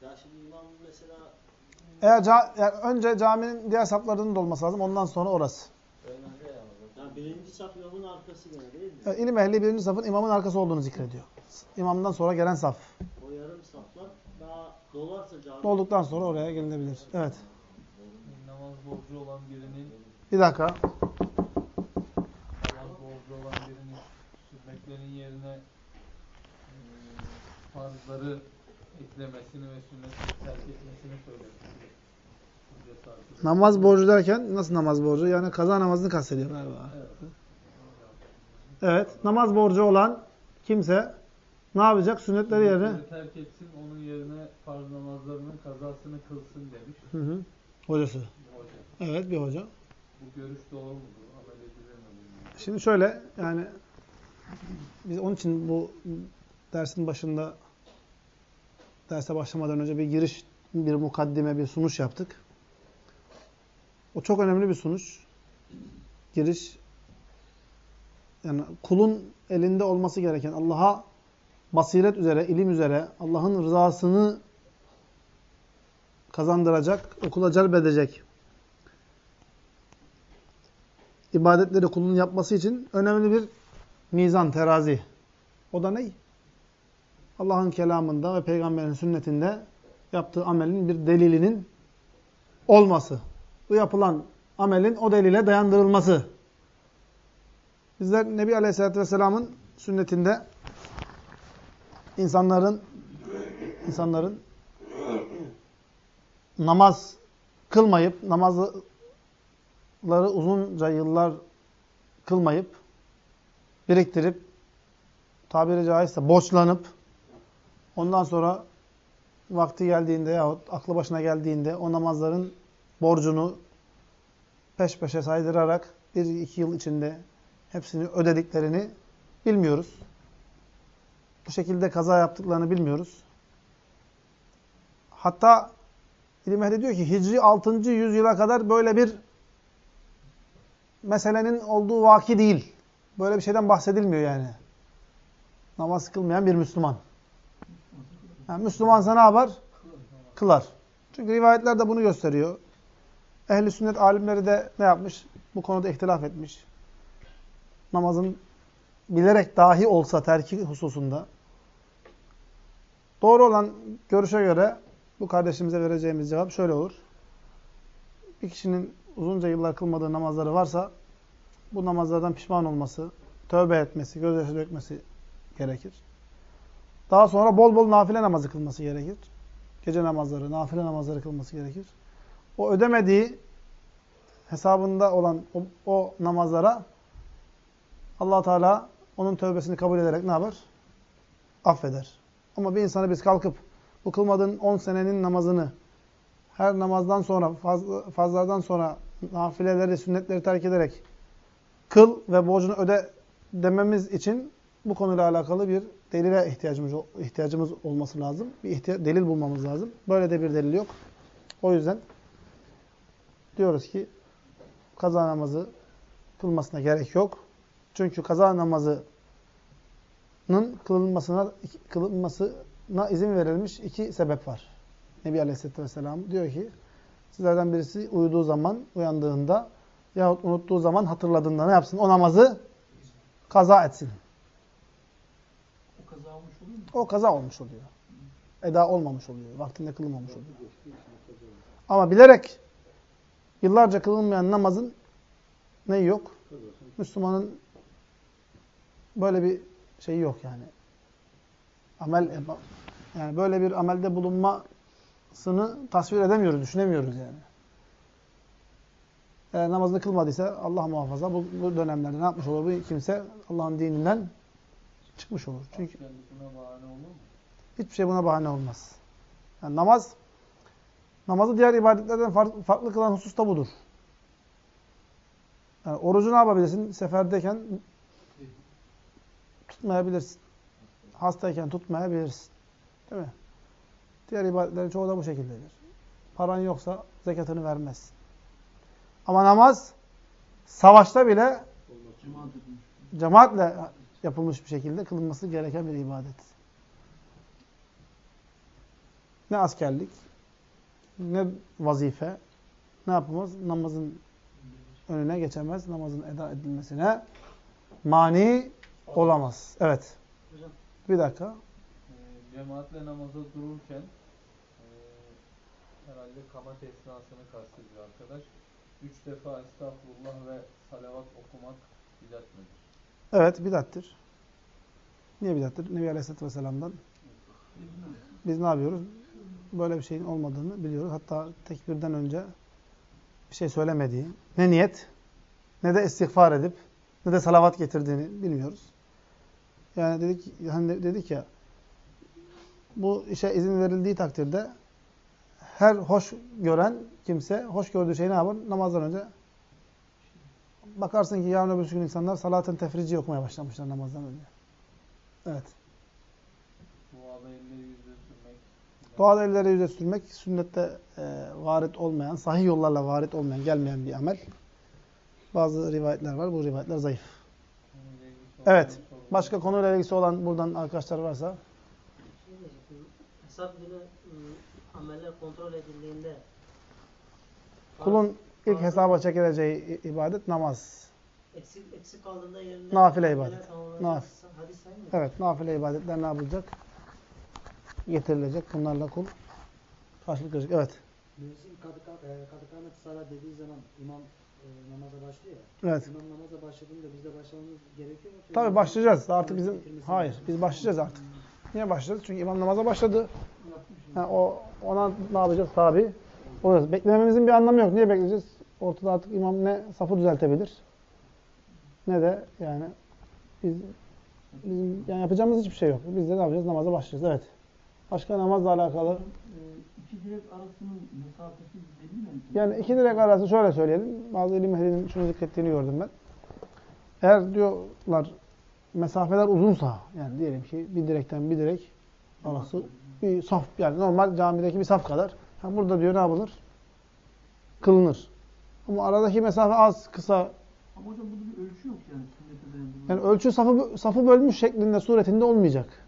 Ya şimdi imam mesela eğer ca yani önce caminin diğer saplarının da olması lazım. Ondan sonra orası. ya birinci saf imamın arkası gene değil mi? Yani ilim ehli birinci safın imamın arkası olduğunu zikrediyor. İmamdan sonra gelen saf. O yarım saflar dolarsa cami Dolduktan sonra oraya gelinebilir. Evet. Namaz borcu olan birinin Bir dakika. namaz borcu olan birinin sünnetlerin yerine eee farzları eklemesini ve sünnetleri terk etmesini söylemiş. Bu cesaret. Namaz borcu derken nasıl namaz borcu? Yani kaza namazını kastediyor galiba. Evet. Evet. Namaz borcu olan kimse ne yapacak? Sünnetleri yerine. Terk etsin, onun yerine farz namazlarının kazasını kılsın demiş Hı hı. Hocası. hoca. Evet bir hoca. Bu görüş doğru mudur? Amel edilir mi? Şimdi şöyle yani biz onun için bu dersin başında derse başlamadan önce bir giriş, bir mukaddime, bir sunuş yaptık. O çok önemli bir sunuş. Giriş yani kulun elinde olması gereken Allah'a basiret üzere, ilim üzere, Allah'ın rızasını kazandıracak, okula celbedecek ibadetleri kulun yapması için önemli bir mizan, terazi. O da ne? Allah'ın kelamında ve peygamberin sünnetinde yaptığı amelin bir delilinin olması. Bu yapılan amelin o delile dayandırılması. Bizler Nebi Aleyhisselatü Vesselam'ın sünnetinde insanların insanların namaz kılmayıp namazları uzunca yıllar kılmayıp biriktirip tabiri caizse borçlanıp ondan sonra vakti geldiğinde yahut aklı başına geldiğinde o namazların borcunu peş peşe saydırarak bir iki yıl içinde hepsini ödediklerini bilmiyoruz. Bu şekilde kaza yaptıklarını bilmiyoruz. Hatta ilim ehli diyor ki Hicri 6. yüzyıla kadar böyle bir meselenin olduğu vaki değil. Böyle bir şeyden bahsedilmiyor yani. Namaz kılmayan bir Müslüman. Yani Müslümansa ne yapar? Kılar. Çünkü rivayetler de bunu gösteriyor. Ehli sünnet alimleri de ne yapmış? Bu konuda ihtilaf etmiş. Namazın bilerek dahi olsa terki hususunda. Doğru olan görüşe göre bu kardeşimize vereceğimiz cevap şöyle olur. Bir kişinin uzunca yıllar kılmadığı namazları varsa bu namazlardan pişman olması, tövbe etmesi, gözyaşı dökmesi gerekir. Daha sonra bol bol nafile namazı kılması gerekir. Gece namazları, nafile namazları kılması gerekir. O ödemediği hesabında olan o, o namazlara allah Teala onun tövbesini kabul ederek ne yapar? Affeder. Ama bir insanı biz kalkıp bu kılmadığın 10 senenin namazını her namazdan sonra, faz, fazlardan sonra nafileleri, sünnetleri terk ederek kıl ve borcunu öde dememiz için bu konuyla alakalı bir delile ihtiyacımız ihtiyacımız olması lazım. Bir ihtiya delil bulmamız lazım. Böyle de bir delil yok. O yüzden diyoruz ki kaza namazı kılmasına gerek yok. Çünkü kaza namazı namazının kılınmasına, kılınmasına izin verilmiş iki sebep var. Nebi Aleyhisselatü Vesselam diyor ki, sizlerden birisi uyuduğu zaman, uyandığında yahut unuttuğu zaman hatırladığında ne yapsın? O namazı kaza etsin. O kaza olmuş oluyor mu? O kaza olmuş oluyor. Eda olmamış oluyor. Vaktinde kılınmamış oluyor. Ama bilerek yıllarca kılınmayan namazın neyi yok? Müslümanın böyle bir şeyi yok yani. Amel yani böyle bir amelde bulunmasını tasvir edemiyoruz, düşünemiyoruz yani. Eğer namazını kılmadıysa Allah muhafaza bu, bu dönemlerde ne yapmış olur bu kimse? Allah'ın dininden çıkmış olur. Çünkü? Hiçbir şey buna bahane olmaz. Yani namaz, namazı diğer ibadetlerden far- farklı kılan husus da budur. Yani orucu ne yapabilirsin? Seferdeyken tutmayabilirsin. Hastayken tutmayabilirsin. Değil mi? Diğer ibadetlerin çoğu da bu şekildedir. Paran yoksa zekatını vermezsin. Ama namaz, savaşta bile cemaatle yapılmış bir şekilde kılınması gereken bir ibadet. Ne askerlik, ne vazife, ne yapamaz? Namazın önüne geçemez. Namazın eda edilmesine mani olamaz. Evet. Hocam Bir dakika. Ee, cemaatle namaza dururken e, herhalde kamat esnasını kastediyor arkadaş. Üç defa estağfurullah ve salavat okumak bidat midir? Evet, bidattir. Niye bidattir? Nebi Aleyhisselatü Vesselam'dan biz ne yapıyoruz? Böyle bir şeyin olmadığını biliyoruz. Hatta tekbirden önce bir şey söylemediği, ne niyet, ne de istiğfar edip, ne de salavat getirdiğini bilmiyoruz. Yani dedik, hani dedik ya, bu işe izin verildiği takdirde her hoş gören kimse, hoş gördüğü şeyi ne yapar? Namazdan önce bakarsın ki yarın öbür gün insanlar salatın tefrici okumaya başlamışlar namazdan önce. Evet. Duada elleri yüzde sürmek. yüze sürmek sünnette e, varit olmayan, sahih yollarla varit olmayan, gelmeyen bir amel. Bazı rivayetler var. Bu rivayetler zayıf. Evet. Başka konuyla ilgisi olan buradan arkadaşlar varsa. Hesap günü ıı, ameller kontrol edildiğinde Kulun ilk hesaba çekileceği ibadet namaz. eksik eksik kaldığında yerinde Nafile ibadet. Nafile. Hadis sayın mı? Evet, nafile ibadetler ne yapılacak? Getirilecek. Bunlarla kul karşılık görecek. Evet. Müezzin kadı, e, kadı kâmet sala dediği zaman imam e, namaza başlıyor ya. Evet. İmam namaza başladığında biz de başlamamız gerekiyor mu? Tabii başlayacağız. Artık bizim hayır, biz başlayacağız artık. Niye başlayacağız? Çünkü imam namaza başladı. Ha, o ona ne yapacağız tabi? Olacağız. Beklememizin bir anlamı yok. Niye bekleyeceğiz? Ortada artık imam ne safı düzeltebilir ne de yani biz bizim yani yapacağımız hiçbir şey yok. Biz de ne yapacağız? Namaza başlayacağız. Evet. Başka namazla alakalı. E, iki direk arasının mesafesi belli mi? Yani iki direk arası şöyle söyleyelim. Bazı ilim ehlinin şunu zikrettiğini gördüm ben. Eğer diyorlar mesafeler uzunsa yani diyelim ki bir direkten bir direk arası bir saf yani normal camideki bir saf kadar. Ha burada diyor ne yapılır? Kılınır. Ama aradaki mesafe az, kısa. Ama hocam burada bir ölçü yok yani sünnete. Yani ölçü safı, safı bölmüş şeklinde, suretinde olmayacak.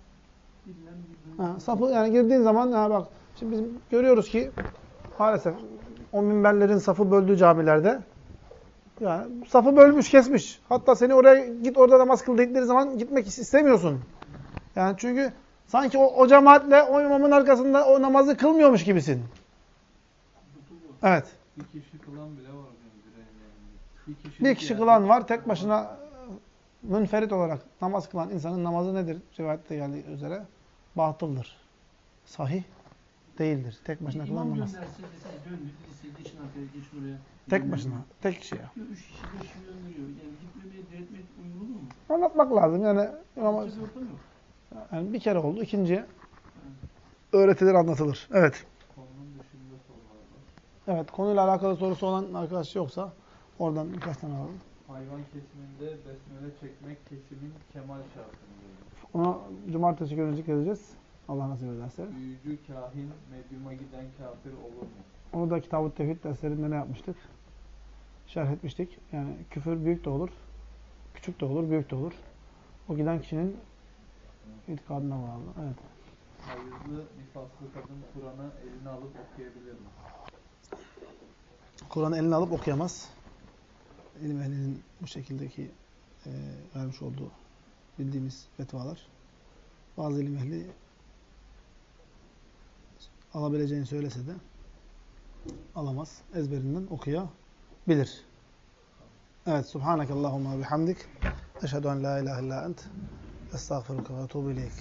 Ha, safı yani girdiğin zaman ha bak şimdi biz görüyoruz ki maalesef o minberlerin safı böldüğü camilerde yani safı bölmüş, kesmiş. Hatta seni oraya git orada namaz kıl dedikleri zaman gitmek istemiyorsun. Yani çünkü sanki o, o cemaatle o imamın arkasında o namazı kılmıyormuş gibisin. Evet. Bir kişi kılan bile var bireylerinde. Bir kişi, Bir kişi kılan var. Tek başına e, münferit olarak namaz kılan insanın namazı nedir? Rivayette geldiği üzere batıldır. Sahih değildir. Tek başına kılan İmam namaz. Tek başına. Tek kişiye. Diyor, Üç kişi beş kişi gönderiyor. Yani gitmemeye diretmek uygun olur mu? Anlatmak lazım. Yani yok. yani bir kere oldu. ikinciye öğretilir, anlatılır. Evet. Evet. Konuyla alakalı sorusu olan arkadaş yoksa oradan birkaç tane alalım. Hayvan kesiminde besmele çekmek kesimin kemal şartındadır. Ona cumartesi günü zikredeceğiz. Allah nasip ederse. Büyücü, kahin, medyuma giden kafir olur mu? Onu da Kitab-ı Tevhid derslerinde ne yapmıştık? Şerh etmiştik. Yani küfür büyük de olur, küçük de olur, büyük de olur. O giden kişinin İtikadına bağlı. Evet. Hayızlı, nifaslı kadın Kur'an'ı eline alıp okuyabilir mi? Kur'an'ı eline alıp okuyamaz. İlim ehlinin bu şekildeki e, vermiş olduğu bildiğimiz fetvalar. Bazı ilim ehli alabileceğini söylese de alamaz. Ezberinden okuyabilir. Evet. Subhanakallahumma bihamdik. Eşhedü en la ilahe illa ent. Estağfiruka ve etubu ileyk.